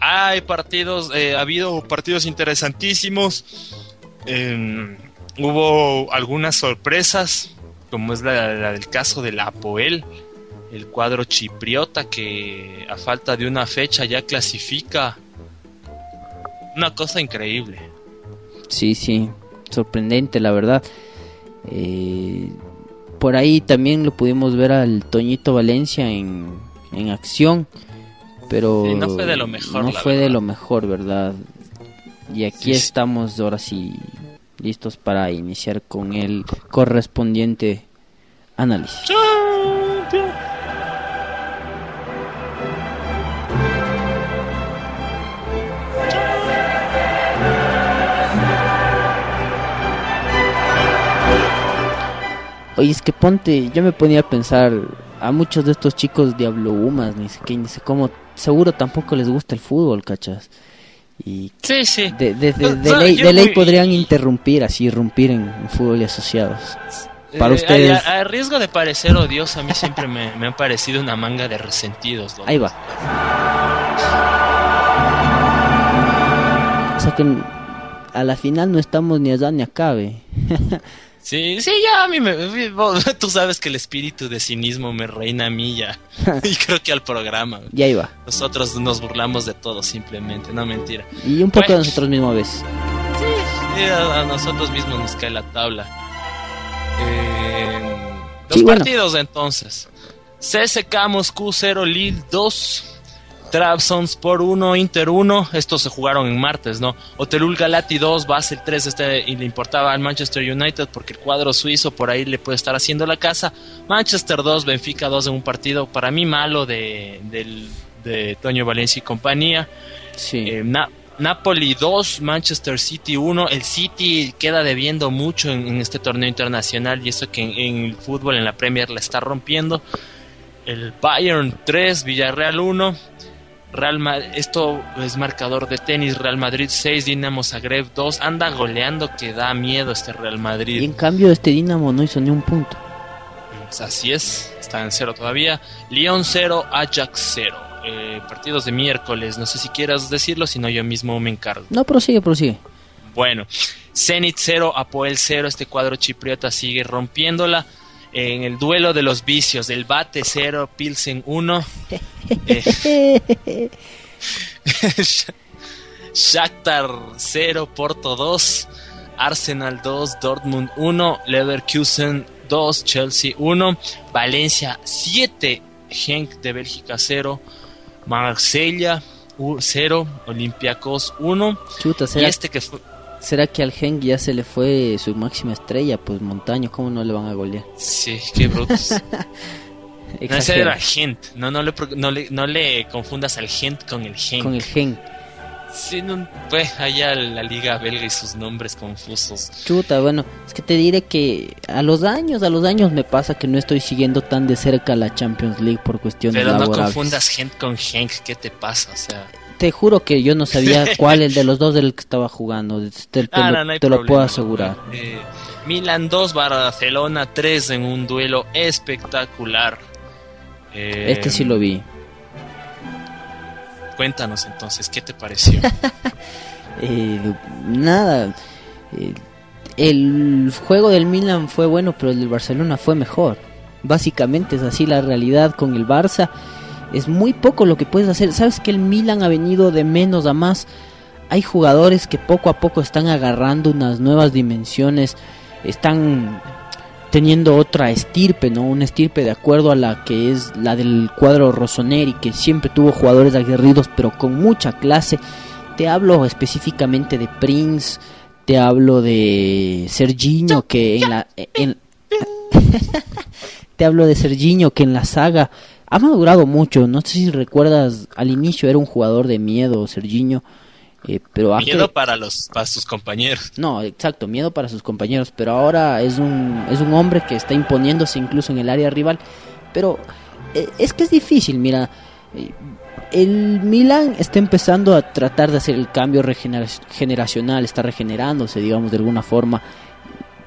hay partidos, eh, ha habido partidos interesantísimos. eh, hubo algunas sorpresas, como es la, la del caso del Apoel, el cuadro chipriota que a falta de una fecha ya clasifica. Una cosa increíble. Sí, sí, sorprendente la verdad. Eh, por ahí también lo pudimos ver al Toñito Valencia en, en acción, pero Sí, no fue de lo mejor, no fue de verdad. lo mejor, ¿verdad? Y aquí Sí, estamos ahora sí listos para iniciar con el correspondiente análisis. Oye, es que ponte, yo me ponía a pensar, a muchos de estos chicos Diablo Humas, ni sé qué, ni sé cómo, seguro tampoco les gusta el fútbol, ¿cachas? Y Sí, sí. de, de, de- No, de no, ley, muy- podrían interrumpir, así irrumpir en, en fútbol y asociados. Para Eh, ustedes- A, a riesgo de parecer odioso, a mí siempre me, me han parecido una manga de resentidos. Ahí va. O sea que a la final no estamos ni allá ni acá, ve. *laughs* Sí, sí, ya a mí me... vos- *laughs* Tú sabes que el espíritu de cinismo me reina a mí ya. *laughs* y creo que al programa. ya iba. Nosotros nos burlamos de todo simplemente, no mentira. Y un poco Bueno. de nosotros mismos a veces. Sí, a, a nosotros mismos nos cae la tabla. Eh, los Sí, bueno. partidos entonces. CSK Moscú 0, Lille 2. Trabzonspor 1, Inter 1. Estos se jugaron en martes, ¿no? Hotelul Galati 2, Basel 3. Este, y le importaba al Manchester United porque el cuadro suizo por ahí le puede estar haciendo la casa. Manchester 2, Benfica 2 en un partido para mí malo de, del- de Toño Valencia y compañía. Sí. Eh, Na- Napoli 2, Manchester City 1. El City queda debiendo mucho en, en este torneo internacional y eso que en, en el fútbol, en la Premier, la está rompiendo. El Bayern 3, Villarreal 1. Real Ma- esto es marcador de tenis. Real Madrid 6, Dinamo Zagreb 2. Anda goleando que da miedo este Real Madrid. Y en cambio este Dinamo no hizo ni un punto. Pues Así es, está en cero todavía. Lyon 0, Ajax 0. Eh, partidos de miércoles, no sé si quieras decirlo, si no yo mismo me encargo. No, prosigue, prosigue. Bueno, Zenit 0, Apoel 0, este cuadro chipriota sigue rompiéndola. En el duelo de los vicios, el Bate 0, Pilsen 1. Eh, *laughs* Shakhtar 0, Porto 2, Arsenal 2, Dortmund 1, Leverkusen 2, Chelsea 1, Valencia 7, Genk de Bélgica 0, Marsella 0, Olympiacos 1 Chuta, y ¿será, este que fue ¿será que al Genk ya se le fue su máxima estrella? Pues Montaño, ¿cómo no le van a golear? Sí, qué brutos. *laughs* No, Gent. No, no, le, no, le, no le confundas al Gent con el Genk. Con el Genk. Sí, no, pues allá la liga belga y sus nombres confusos. Chuta, bueno, es que te diré que a los años, a los años me pasa que no estoy siguiendo tan de cerca la Champions League por cuestiones Pero no confundas Gent con Genk. ¿Qué te pasa? O sea, Te juro que yo no *laughs* sabía cuál el de los dos del que estaba jugando. Te, te ah, lo, no, no hay te lo puedo asegurar. Eh, Milan 2, Barcelona 3 en un duelo espectacular. Eh, Este sí lo vi. Cuéntanos entonces, ¿qué te pareció? *laughs* Eh, nada. eh, el juego del Milan fue bueno, pero el del Barcelona fue mejor. Básicamente es así la realidad con el Barça. Es muy poco lo que puedes hacer. Sabes que el Milan ha venido de menos a más. Hay jugadores que poco a poco están agarrando unas nuevas dimensiones. Están teniendo otra estirpe, ¿no? Una estirpe de acuerdo a la que es la del cuadro Rossoneri, que siempre tuvo jugadores aguerridos, pero con mucha clase. Te hablo específicamente de Prince, te hablo de Serginho, que en la... en- *laughs* te hablo de Serginho, que en la saga ha madurado mucho. No sé si recuerdas, al inicio era un jugador de miedo, Serginho. eh, pero Miedo para, los, para sus compañeros. no, exacto, miedo para sus compañeros, pero ahora es un, es un hombre que está imponiéndose incluso en el área rival. Pero eh, es que es difícil, mira, eh, el Milan está empezando a tratar de hacer el cambio regenera- generacional, está regenerándose, digamos, de alguna forma.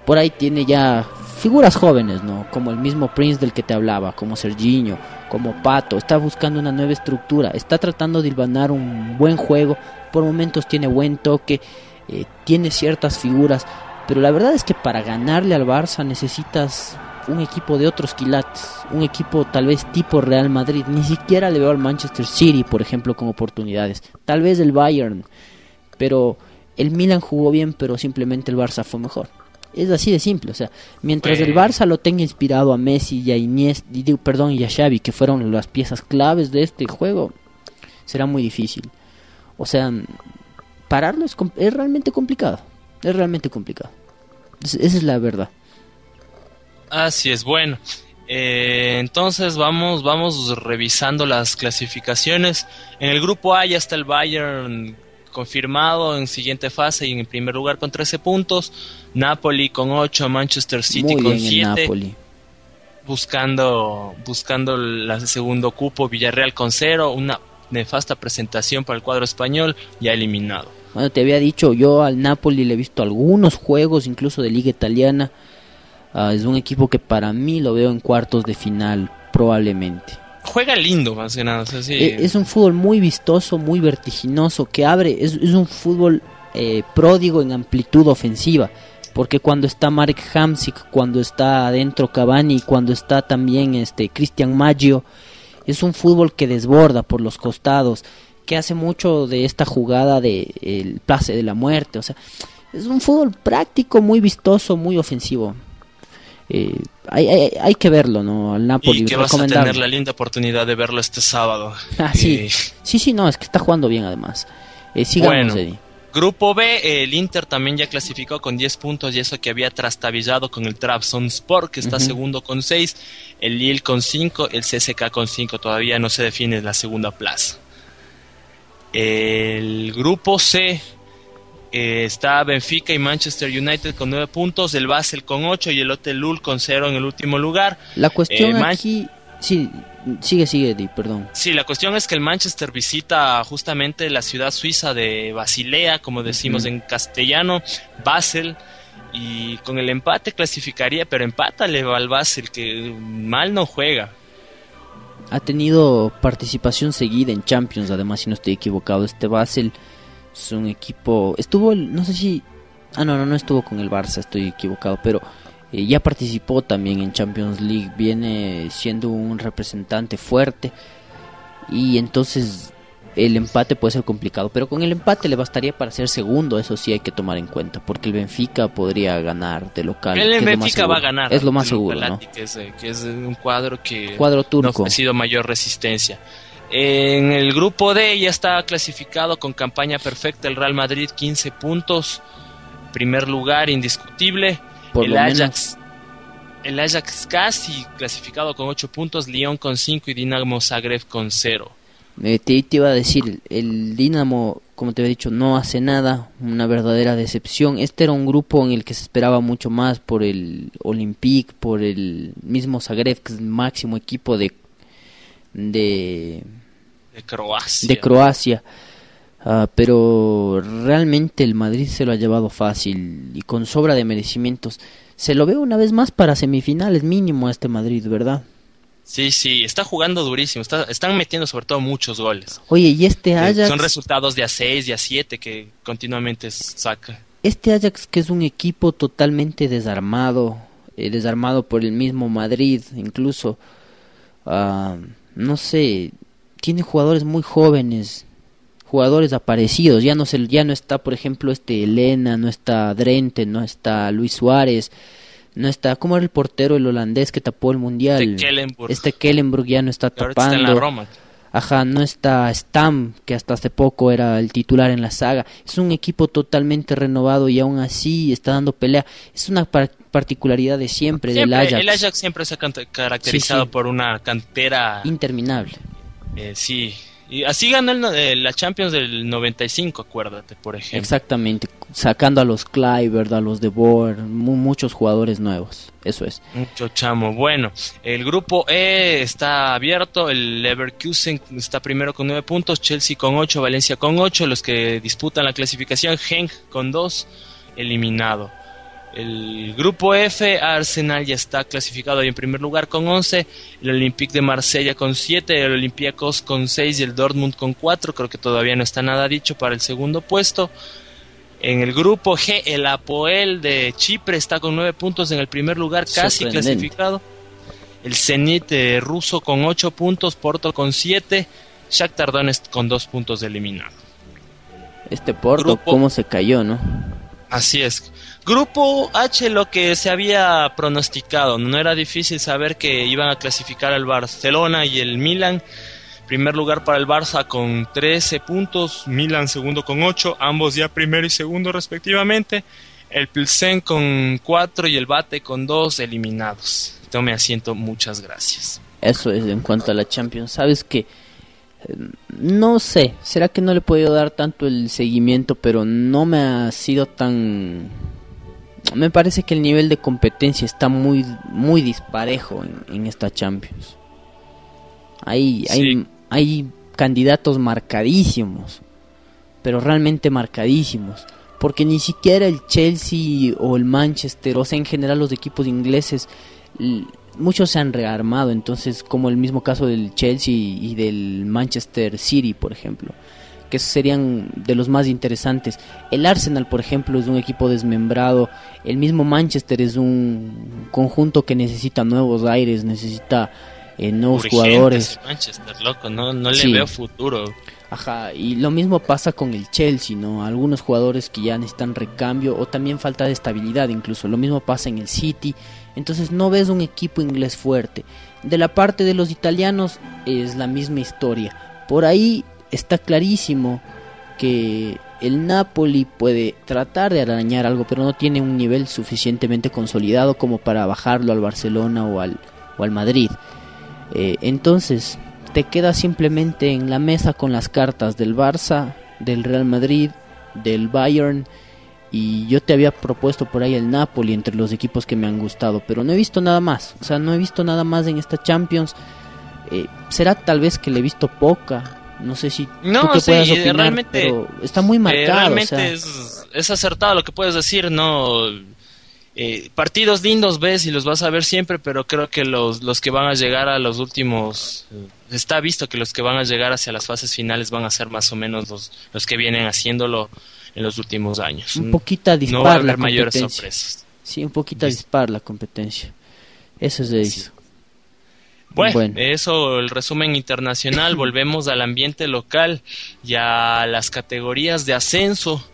Por ahí tiene ya figuras jóvenes, ¿no? Como el mismo Prince del que te hablaba, como Serginho, como Pato, está buscando una nueva estructura, está tratando de hilvanar un buen juego, por momentos tiene buen toque, eh, tiene ciertas figuras, pero la verdad es que para ganarle al Barça necesitas un equipo de otros quilates, un equipo tal vez tipo Real Madrid, ni siquiera le veo al Manchester City, por ejemplo, con oportunidades, tal vez el Bayern, pero el Milan jugó bien, pero simplemente el Barça fue mejor. Es así de simple, o sea, mientras el Barça lo tenga inspirado a Messi y a Iniesta, y perdón, y a Xavi, que fueron las piezas claves de este juego, será muy difícil. O sea, pararlo es, es realmente complicado. Es realmente complicado. Es- esa es la verdad. Así es, bueno. Eh, entonces vamos, vamos revisando las clasificaciones. En el grupo A ya está el Bayern confirmado en siguiente fase y en primer lugar con 13 puntos. Napoli con 8, Manchester City Muy con bien el 7. Napoli. Buscando, buscando el segundo cupo, Villarreal con 0. Una nefasta presentación para el cuadro español, ya eliminado. Bueno, te había dicho, yo al Napoli le he visto algunos juegos, incluso de liga italiana. Ah, es un equipo que para mí lo veo en cuartos de final, probablemente. Juega lindo, más que nada. Eh, Es un fútbol muy vistoso, muy vertiginoso, que abre, es, un fútbol eh, pródigo en amplitud ofensiva. Porque cuando está Marek Hamsik, cuando está adentro Cavani, cuando está también este Cristian Maggio, es un fútbol que desborda por los costados, que hace mucho de esta jugada de el pase de la muerte, o sea, es un fútbol práctico, muy vistoso, muy ofensivo. Eh, hay, hay, hay, que verlo, ¿no? Al Napoli. Y que vas a tener la linda oportunidad de verlo este sábado. *laughs* Ah, sí. Eh... sí, sí, no, es que está jugando bien además. Eh, sigamos, bueno, Eddie. Grupo B, el Inter también ya clasificó con 10 puntos y eso que había trastabillado con el Trabzonspor, que está uh -huh. segundo con 6, el Lille con 5, el CSK con 5, todavía no se define la segunda plaza. El grupo C eh, está Benfica y Manchester United con 9 puntos, el Basel con 8 y el Hotel Lul con 0 en el último lugar. La cuestión eh, aquí... Sí, sigue, sigue, Eddie, perdón. Sí, la cuestión es que el Manchester visita justamente la ciudad suiza de Basilea, como decimos uh -huh. en castellano, Basel, y con el empate clasificaría, pero empátale al Basel, que mal no juega. Ha tenido participación seguida en Champions, además, si no estoy equivocado, este Basel es un equipo... Estuvo, no sé si... Ah, no, no, no estuvo con el Barça, estoy equivocado, pero... Eh, ya participó también en Champions League, viene siendo un representante fuerte y entonces el empate puede ser complicado, pero con el empate le bastaría para ser segundo, eso sí hay que tomar en cuenta, porque el Benfica podría ganar de local. El Benfica va a ganar. Es lo más seguro, ¿no? Que es, que es, un cuadro que cuadro turco. no ha ofrecido mayor resistencia. En el grupo D ya está clasificado con campaña perfecta el Real Madrid, 15 puntos, primer lugar indiscutible. Por el Ajax, el Ajax casi clasificado con 8 puntos, Lyon con 5 y Dinamo Zagreb con 0. Eh, te, te, iba a decir, el Dinamo, como te había dicho, no hace nada, una verdadera decepción. Este era un grupo en el que se esperaba mucho más por el Olympique, por el mismo Zagreb, que es el máximo equipo de de, de Croacia. De Croacia. Uh, pero realmente el Madrid se lo ha llevado fácil y con sobra de merecimientos. Se lo ve una vez más para semifinales mínimo a este Madrid, ¿verdad? Sí, sí, está jugando durísimo, está, están metiendo sobre todo muchos goles. Oye, y este Ajax... Eh, son resultados de a 6 y a 7 que continuamente saca. Este Ajax que es un equipo totalmente desarmado, eh, desarmado por el mismo Madrid, incluso, uh, no sé, tiene jugadores muy jóvenes, jugadores aparecidos, ya no se, ya no está por ejemplo este Elena, no está Drente, no está Luis Suárez, no está, ¿cómo era el portero el holandés que tapó el mundial? Este Kellenburg. Este Kellenburg ya no está tapando. Está en la Roma. Ajá, no está Stam, que hasta hace poco era el titular en la saga. Es un equipo totalmente renovado y aún así está dando pelea. Es una par particularidad de siempre, siempre, del Ajax. El Ajax siempre se ha caracterizado sí, sí. por una cantera interminable. Eh, sí, y así ganó el, eh, la Champions del 95, acuérdate, por ejemplo. Exactamente, sacando a los Kluivert, a los De Boer, mu muchos jugadores nuevos, eso es. Mucho chamo. Bueno, el grupo E está abierto, el Leverkusen está primero con 9 puntos, Chelsea con 8, Valencia con 8, los que disputan la clasificación, Genk con 2, eliminado. El grupo F, Arsenal ya está clasificado ahí en primer lugar con 11, el Olympique de Marsella con 7, el Olympiacos con 6 y el Dortmund con 4, creo que todavía no está nada dicho para el segundo puesto. En el grupo G, el Apoel de Chipre está con 9 puntos en el primer lugar, casi clasificado. El Zenit eh, ruso con 8 puntos, Porto con 7, Shakhtar Donetsk con 2 puntos eliminado. Este Porto, grupo... ¿cómo se cayó, no? Así es. Grupo H, lo que se había pronosticado, no era difícil saber que iban a clasificar al Barcelona y el Milan. Primer lugar para el Barça con 13 puntos, Milan segundo con 8, ambos ya primero y segundo respectivamente. El Pilsen con 4 y el Bate con 2 eliminados. Tome asiento, muchas gracias. Eso es en cuanto a la Champions. Sabes que no sé, será que no le he podido dar tanto el seguimiento, pero no me ha sido tan me parece que el nivel de competencia está muy muy disparejo en, en esta Champions. Hay, sí. hay, hay candidatos marcadísimos, pero realmente marcadísimos. Porque ni siquiera el Chelsea o el Manchester, o sea, en general los equipos ingleses, muchos se han rearmado. Entonces, como el mismo caso del Chelsea y del Manchester City, por ejemplo que serían de los más interesantes. El Arsenal, por ejemplo, es un equipo desmembrado. El mismo Manchester es un conjunto que necesita nuevos aires, necesita eh, nuevos jugadores. Manchester, loco, no, no le Sí. veo futuro. Ajá, y lo mismo pasa con el Chelsea, ¿no? Algunos jugadores que ya necesitan recambio o también falta de estabilidad incluso. Lo mismo pasa en el City. Entonces no ves un equipo inglés fuerte. De la parte de los italianos es la misma historia. Por ahí está clarísimo que el Napoli puede tratar de arañar algo, pero no tiene un nivel suficientemente consolidado como para bajarlo al Barcelona o al, o al Madrid. Eh, entonces, te quedas simplemente en la mesa con las cartas del Barça, del Real Madrid, del Bayern y yo te había propuesto por ahí el Napoli entre los equipos que me han gustado, pero no he visto nada más, o sea, no he visto nada más en esta Champions. Eh, será tal vez que le he visto poca, no sé si No, tú qué sí, puedas opinar, realmente- pero está muy Eh, marcado. o realmente sea. es, es acertado lo que puedes decir, no. Eh, partidos lindos ves y los vas a ver siempre, pero creo que los, los que van a llegar a los últimos. está visto que los que van a llegar hacia las fases finales van a ser más o menos los, los que vienen haciendo en los últimos años. un poquito no va a dispar la haber mayores competencia. sorpresas. Sí, un poquito Listo. dispar la competencia. Eso es de Sí. eso. Bueno, Bueno. eso el resumen internacional. *coughs* Volvemos al ambiente local y a las categorías de ascenso,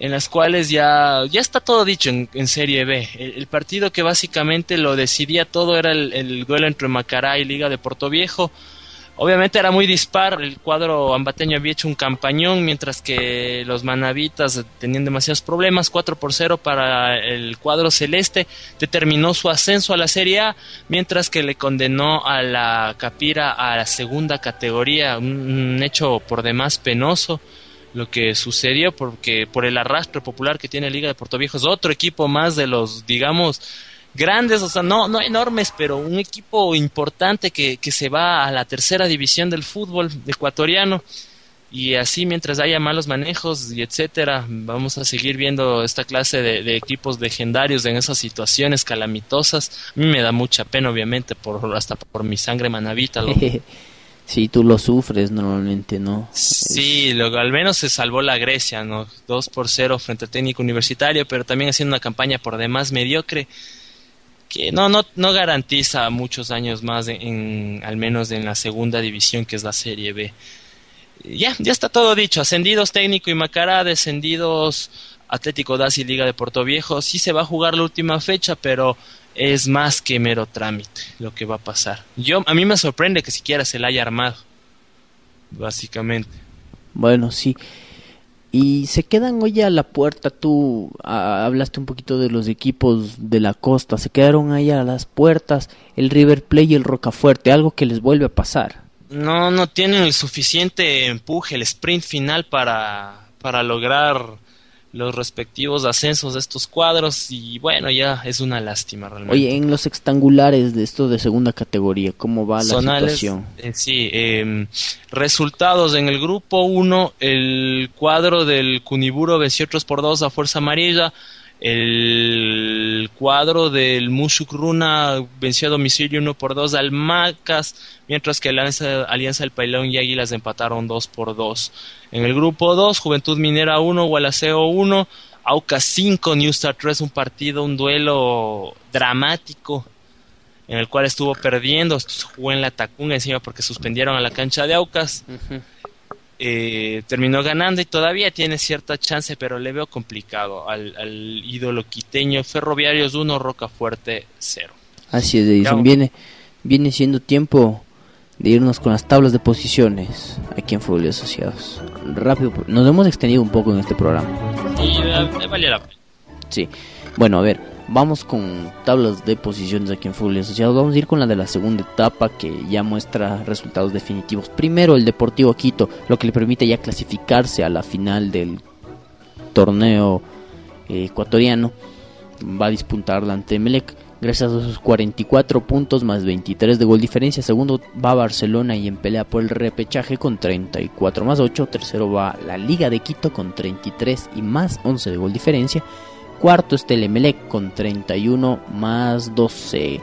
en las cuales ya, ya está todo dicho en, en Serie B. El, partido que básicamente lo decidía todo era el, el duelo entre Macará y Liga de Portoviejo. Obviamente era muy dispar, el cuadro ambateño había hecho un campañón, mientras que los manavitas tenían demasiados problemas, 4 por 0 para el cuadro celeste, determinó su ascenso a la Serie A, mientras que le condenó a la Capira a la segunda categoría, un hecho por demás penoso lo que sucedió porque por el arrastre popular que tiene Liga de Portoviejo es otro equipo más de los digamos grandes, o sea, no, no enormes, pero un equipo importante que, que se va a la tercera división del fútbol ecuatoriano. Y así, mientras haya malos manejos y etcétera, vamos a seguir viendo esta clase de, equipos legendarios en esas situaciones calamitosas. A mí me da mucha pena, obviamente, por hasta por mi sangre manavita. loco. *laughs* sí, tú lo sufres normalmente, ¿no? Sí, lo, al menos se salvó la Grecia, ¿no? 2 por 0 frente al técnico universitario, pero también haciendo una campaña por demás mediocre que no, no, no garantiza muchos años más en, en- al menos en la segunda división que es la Serie B. Ya, ya está todo dicho. Ascendidos técnico y Macará, descendidos Atlético Das y Liga de Portoviejo. Sí se va a jugar la última fecha, pero es más que mero trámite lo que va a pasar. Yo, a mí me sorprende que siquiera se la haya armado, básicamente. Bueno, sí. Y se quedan hoy a la puerta, tú ah, hablaste un poquito de los equipos de la costa, se quedaron ahí a las puertas el River Plate y el Rocafuerte, algo que les vuelve a pasar. No, no tienen el suficiente empuje, el sprint final para, para lograr los respectivos ascensos de estos cuadros y bueno, ya es una lástima realmente. Oye, en los rectangulares de esto de segunda categoría, ¿cómo va la situación? eh, sí, eh, resultados en el grupo 1, el cuadro del Cuniburo venció 3 por 2 a Fuerza Amarilla, el cuadro del Mushuk Runa venció a domicilio 1 por 2 al Macas, mientras que Alianza, Alianza del Pailón y Águilas empataron 2 por 2. En el grupo 2, Juventud Minera 1, Gualaceo 1, Aucas 5, New Star 3, un partido, un duelo dramático en el cual estuvo perdiendo, jugó en la Tacunga encima porque suspendieron a la cancha de Aucas. Eh, terminó ganando y todavía tiene cierta chance, pero le veo complicado al, al ídolo quiteño. Ferroviarios 1, Rocafuerte 0. Así es, Edison. Viene, viene siendo tiempo de irnos con las tablas de posiciones aquí en Fútbol y Asociados. Rápido, nos hemos extendido un poco en este programa. Y eh, valía la pena. Sí. Bueno, a ver, vamos con tablas de posiciones aquí en Fútbol y Asociados. Vamos a ir con la de la segunda etapa que ya muestra resultados definitivos. Primero, el Deportivo Quito, lo que le permite ya clasificarse a la final del torneo eh, ecuatoriano. Va a disputarla ante Melec. Gracias a sus 44 puntos más 23 de gol diferencia. Segundo va Barcelona y en pelea por el repechaje con 34 más 8. Tercero va la Liga de Quito con 33 y más 11 de gol diferencia. Cuarto está el Emelec con 31 más 12.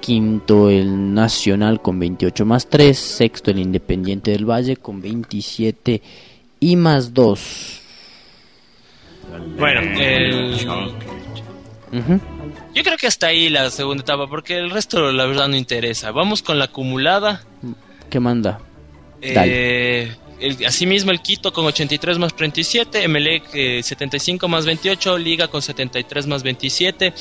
Quinto el Nacional con 28 más 3. Sexto el Independiente del Valle con 27 y más 2. Bueno, el- yo creo que hasta ahí la segunda etapa, porque el resto la verdad no interesa. Vamos con la acumulada. ¿Qué manda? Eh, el- asimismo el Quito con 83 más 37, Emelec eh, 75 más 28, Liga con 73 más 27.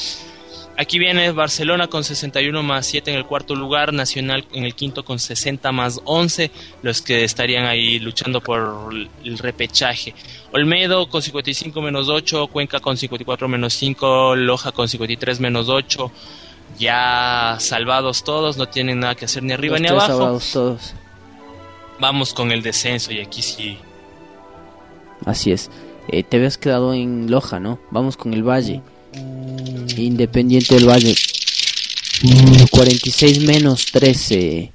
Aquí viene Barcelona con 61 más 7 en el cuarto lugar, Nacional en el quinto con 60 más 11, los que estarían ahí luchando por el repechaje. Olmedo con 55 menos 8, Cuenca con 54 menos 5, Loja con 53 menos 8. Ya salvados todos, no tienen nada que hacer ni arriba Los ni abajo. salvados todos. Vamos con el descenso y aquí sí. Así es. Eh, te habías quedado en Loja, ¿no? Vamos con el Valle. Independiente del Valle. 46 menos 13.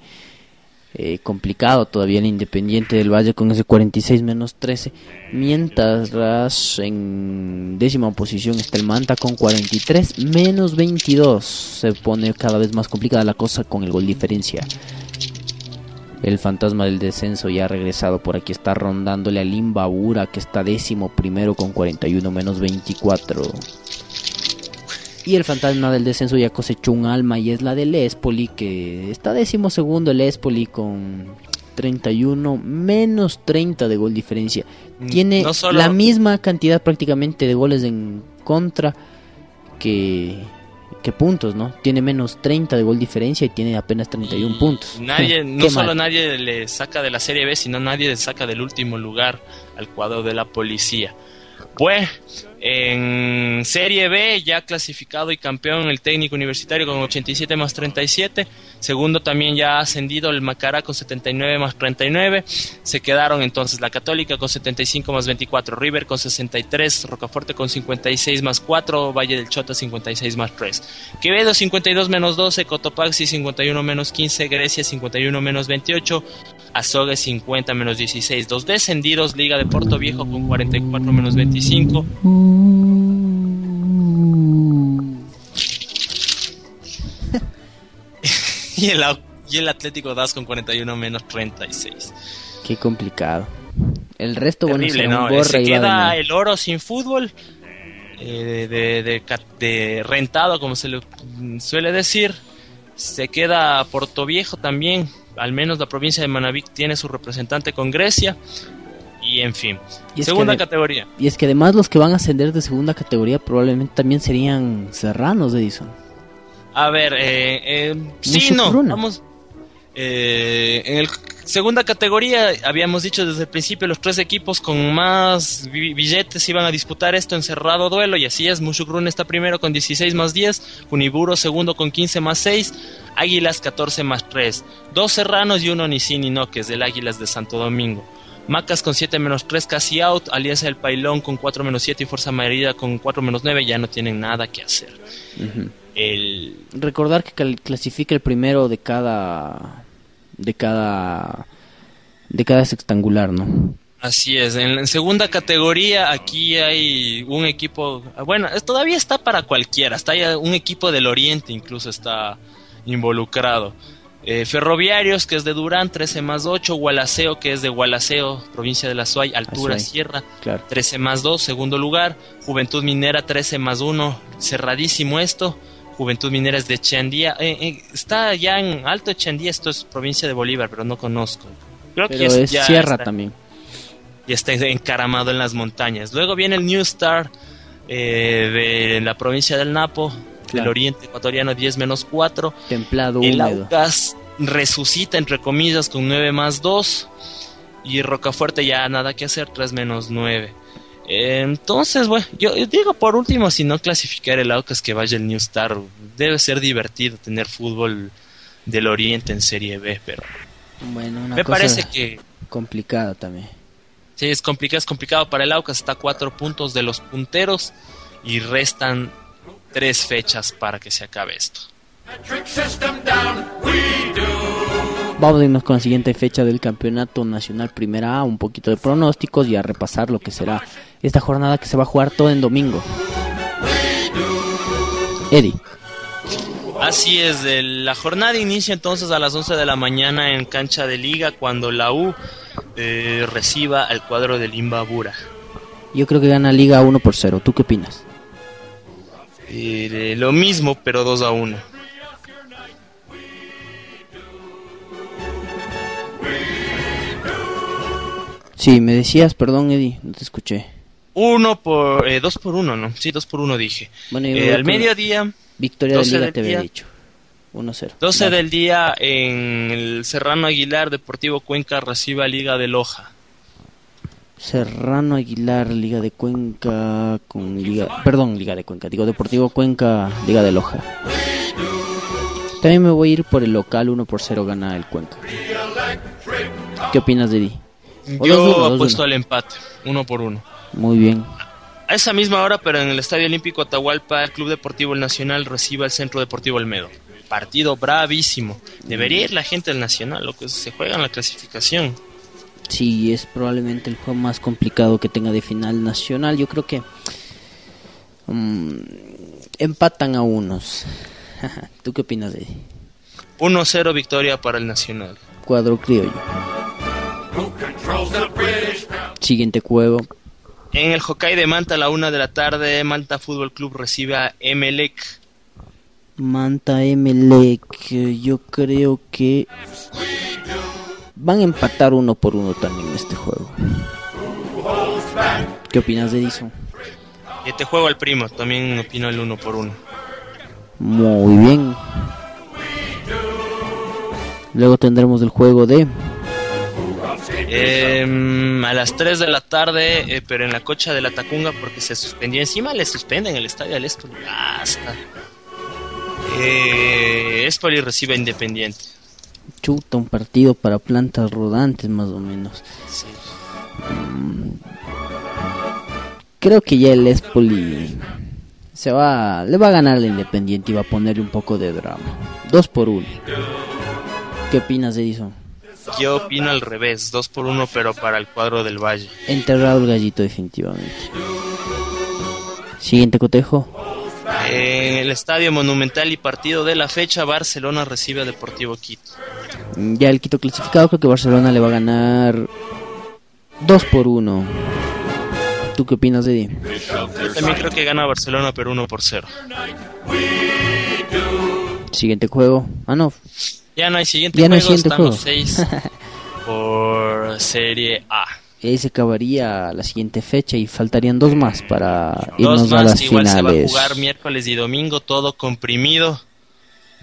Eh, complicado todavía el Independiente del Valle con ese 46 menos 13. Mientras en décima posición está el Manta con 43 menos 22. Se pone cada vez más complicada la cosa con el gol diferencia. El fantasma del descenso ya ha regresado por aquí, está rondándole al Imbabura que está décimo primero con 41 menos 24. Y el fantasma del descenso ya cosechó un alma y es la del Espoli que está décimo segundo el Espoli con 31 menos 30 de gol diferencia. Tiene No solo- la misma cantidad prácticamente de goles en contra que, que puntos, ¿no? Tiene menos 30 de gol diferencia y tiene apenas 31 Y puntos. Nadie, *laughs* no solo mal. nadie le saca de la Serie B, sino nadie le saca del último lugar al cuadro de la policía. Pues en Serie B ya clasificado y campeón el técnico universitario con 87 más 37. Segundo también ya ha ascendido el Macará con 79 más 39. Se quedaron entonces la Católica con 75 más 24, River con 63, Rocaforte con 56 más 4, Valle del Chota 56 más 3. Quevedo 52 menos 12, Cotopaxi 51 menos 15, Grecia 51 menos 28, Azogues 50 menos 16. Dos descendidos, Liga de Puerto Viejo con 44 menos 25. Y, el, Au- y el Atlético Das con 41 menos 36. Qué complicado. El resto, bueno, Terrible, un ¿no? Se queda el oro sin fútbol, eh, de, de ca- de rentado, como se le suele decir. Se queda Puerto Viejo también, al menos la provincia de Manabí tiene su representante con Grecia. Y en fin, Y segunda que categoría. Y es que además los que van a ascender de segunda categoría probablemente también serían serranos, Edison. A ver, eh, eh, sí, no, Muchucruna. vamos. Eh, en el segunda categoría habíamos dicho desde el principio los tres equipos con más bi- billetes iban a disputar esto en cerrado duelo y así es. Mushukrun está primero con 16 más 10, Uniburo segundo con 15 más 6, Águilas 14 más 3, dos serranos y uno ni sí ni no que es del Águilas de Santo Domingo. Macas con 7 menos 3 casi out, Alianza del Pailón con 4 menos 7 y Fuerza Marida con 4 menos 9 ya no tienen nada que hacer. El, Recordar que clasifica el primero de cada de cada de cada sextangular, ¿no? Así es, en la segunda categoría aquí hay un equipo, bueno, es- todavía está para cualquiera, está ya un equipo del Oriente incluso está involucrado. Eh, Ferroviarios, que es de Durán, 13 más 8, Gualaceo, que es de Gualaceo, provincia de la Suay, Altura Azuay. Sierra, Claro. 13 más 2, segundo lugar, Juventud Minera, 13 más 1, cerradísimo esto, Juventud Minera es de Chandía, eh, eh, está ya en Alto Chandía, esto es provincia de Bolívar, pero no conozco. Creo Pero que es ya sierra está- también. y está encaramado en las montañas. Luego viene el New Star eh, de la provincia del Napo, del oriente ecuatoriano 10 menos 4. Templado, El húmedo. Aucas resucita entre comillas con 9 más 2. Y Rocafuerte ya nada que hacer, 3 menos 9. Entonces, bueno, yo, yo digo por último, si no clasificar el Aucas que vaya el New Star, debe ser divertido tener fútbol del Oriente en Serie B, pero Bueno, una me cosa parece que complicada también. Sí, es complicado, es complicado para el Aucas. Está a cuatro puntos de los punteros y restan tres fechas para que se acabe esto. Vamos a irnos con la siguiente fecha del Campeonato Nacional Primera A, un poquito de pronósticos y a repasar lo que será esta jornada que se va a jugar todo en domingo. Eddie, Así es, de la jornada inicia entonces a las 11 de la mañana en cancha de liga cuando la U eh, reciba al cuadro del Imbabura. Yo creo que gana Liga 1 por 0. ¿Tú qué opinas? Eh, lo mismo, pero 2 a 1. Sí, me decías, perdón Eddie, no te escuché. Uno por, eh, dos por uno, ¿no? Sí, dos por uno dije. Bueno, Eh, al mediodía, Victoria de 12 Liga del te había dicho. 1-0. 12 Vale. del día en el Serrano Aguilar, Deportivo Cuenca recibe a Liga de Loja. Serrano Aguilar, Liga de Cuenca con Liga... Perdón, Liga de Cuenca. Digo, Deportivo Cuenca, Liga de Loja. También me voy a ir por el local 1 por 0 gana el Cuenca. ¿Qué opinas de Eddie? Yo 2-1, apuesto 2-1. al empate, uno por uno. Muy bien. A esa misma hora, pero en el Estadio Olímpico Atahualpa, el Club Deportivo El Nacional recibe al Centro Deportivo Olmedo. Partido bravísimo. Debería ir la gente del Nacional, lo que se juega en la clasificación. Sí, es probablemente el juego más complicado que tenga de final nacional. Yo creo que mm, empatan a unos. *laughs* ¿Tú qué opinas de 1-0 victoria para el Nacional. cuadro criollo? Siguiente juego. En el Hokkaido de Manta a la una de la tarde, Manta Fútbol Club recibe a Emelec. Manta Emelec. eh, Yo creo que van a empatar uno por uno también en este juego. ¿Qué opinas de Edison? Y te juego al primo, también opino el uno por uno. Muy bien. Luego tendremos el juego de Em, a las 3 de la tarde, eh, pero en la cocha de la Tacunga porque se suspendió. Encima le suspenden el estadio al Espoli. Basta. Eh, Espoli recibe a Independiente. Chuta, un partido para plantas rodantes más o menos. Sí. Creo que ya el Espoli se va, le va a ganar al Independiente y va a ponerle un poco de drama. Dos por uno. ¿Qué opinas, Edison? Yo opino al revés, 2 por 1, pero para el cuadro del Valle. Enterrado el gallito definitivamente. Siguiente cotejo. En el Estadio Monumental y partido de la fecha, Barcelona recibe a Deportivo Quito. Ya el Quito clasificado, creo que Barcelona le va a ganar dos por uno. ¿Tú qué opinas, Eddie? Yo también creo que gana Barcelona, pero 1 por 0. Siguiente juego. Ah, no. Ya no hay siguiente Ya no hay juego, siguiente juego. 6 *laughs* por Serie A. Y ahí se acabaría la siguiente fecha y faltarían dos más para irnos Dos a más, las igual se va a finales. jugar miércoles y domingo, todo comprimido.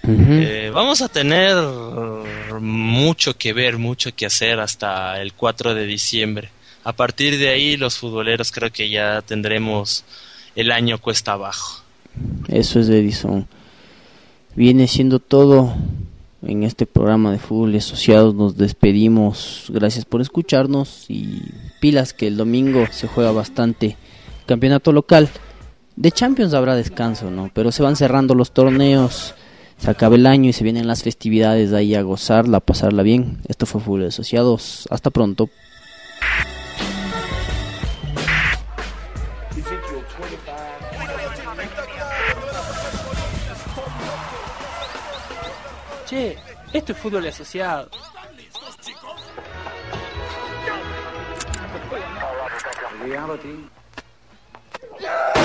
Ujú. Eh, vamos a tener uh, mucho que ver, mucho que hacer hasta el 4 de diciembre. A partir de ahí, los futboleros creo que ya tendremos el año cuesta abajo. Eso es Edison. Viene siendo todo en este programa de fútbol asociados. Nos despedimos. Gracias por escucharnos y pilas que el domingo se juega bastante campeonato local. De Champions habrá descanso, ¿no? Pero se van cerrando los torneos. Se acaba el año y se vienen las festividades de ahí a gozarla, a pasarla bien. Esto fue Fútbol Asociados. Hasta pronto. Che, esto es fútbol asociado. Reality. Yeah!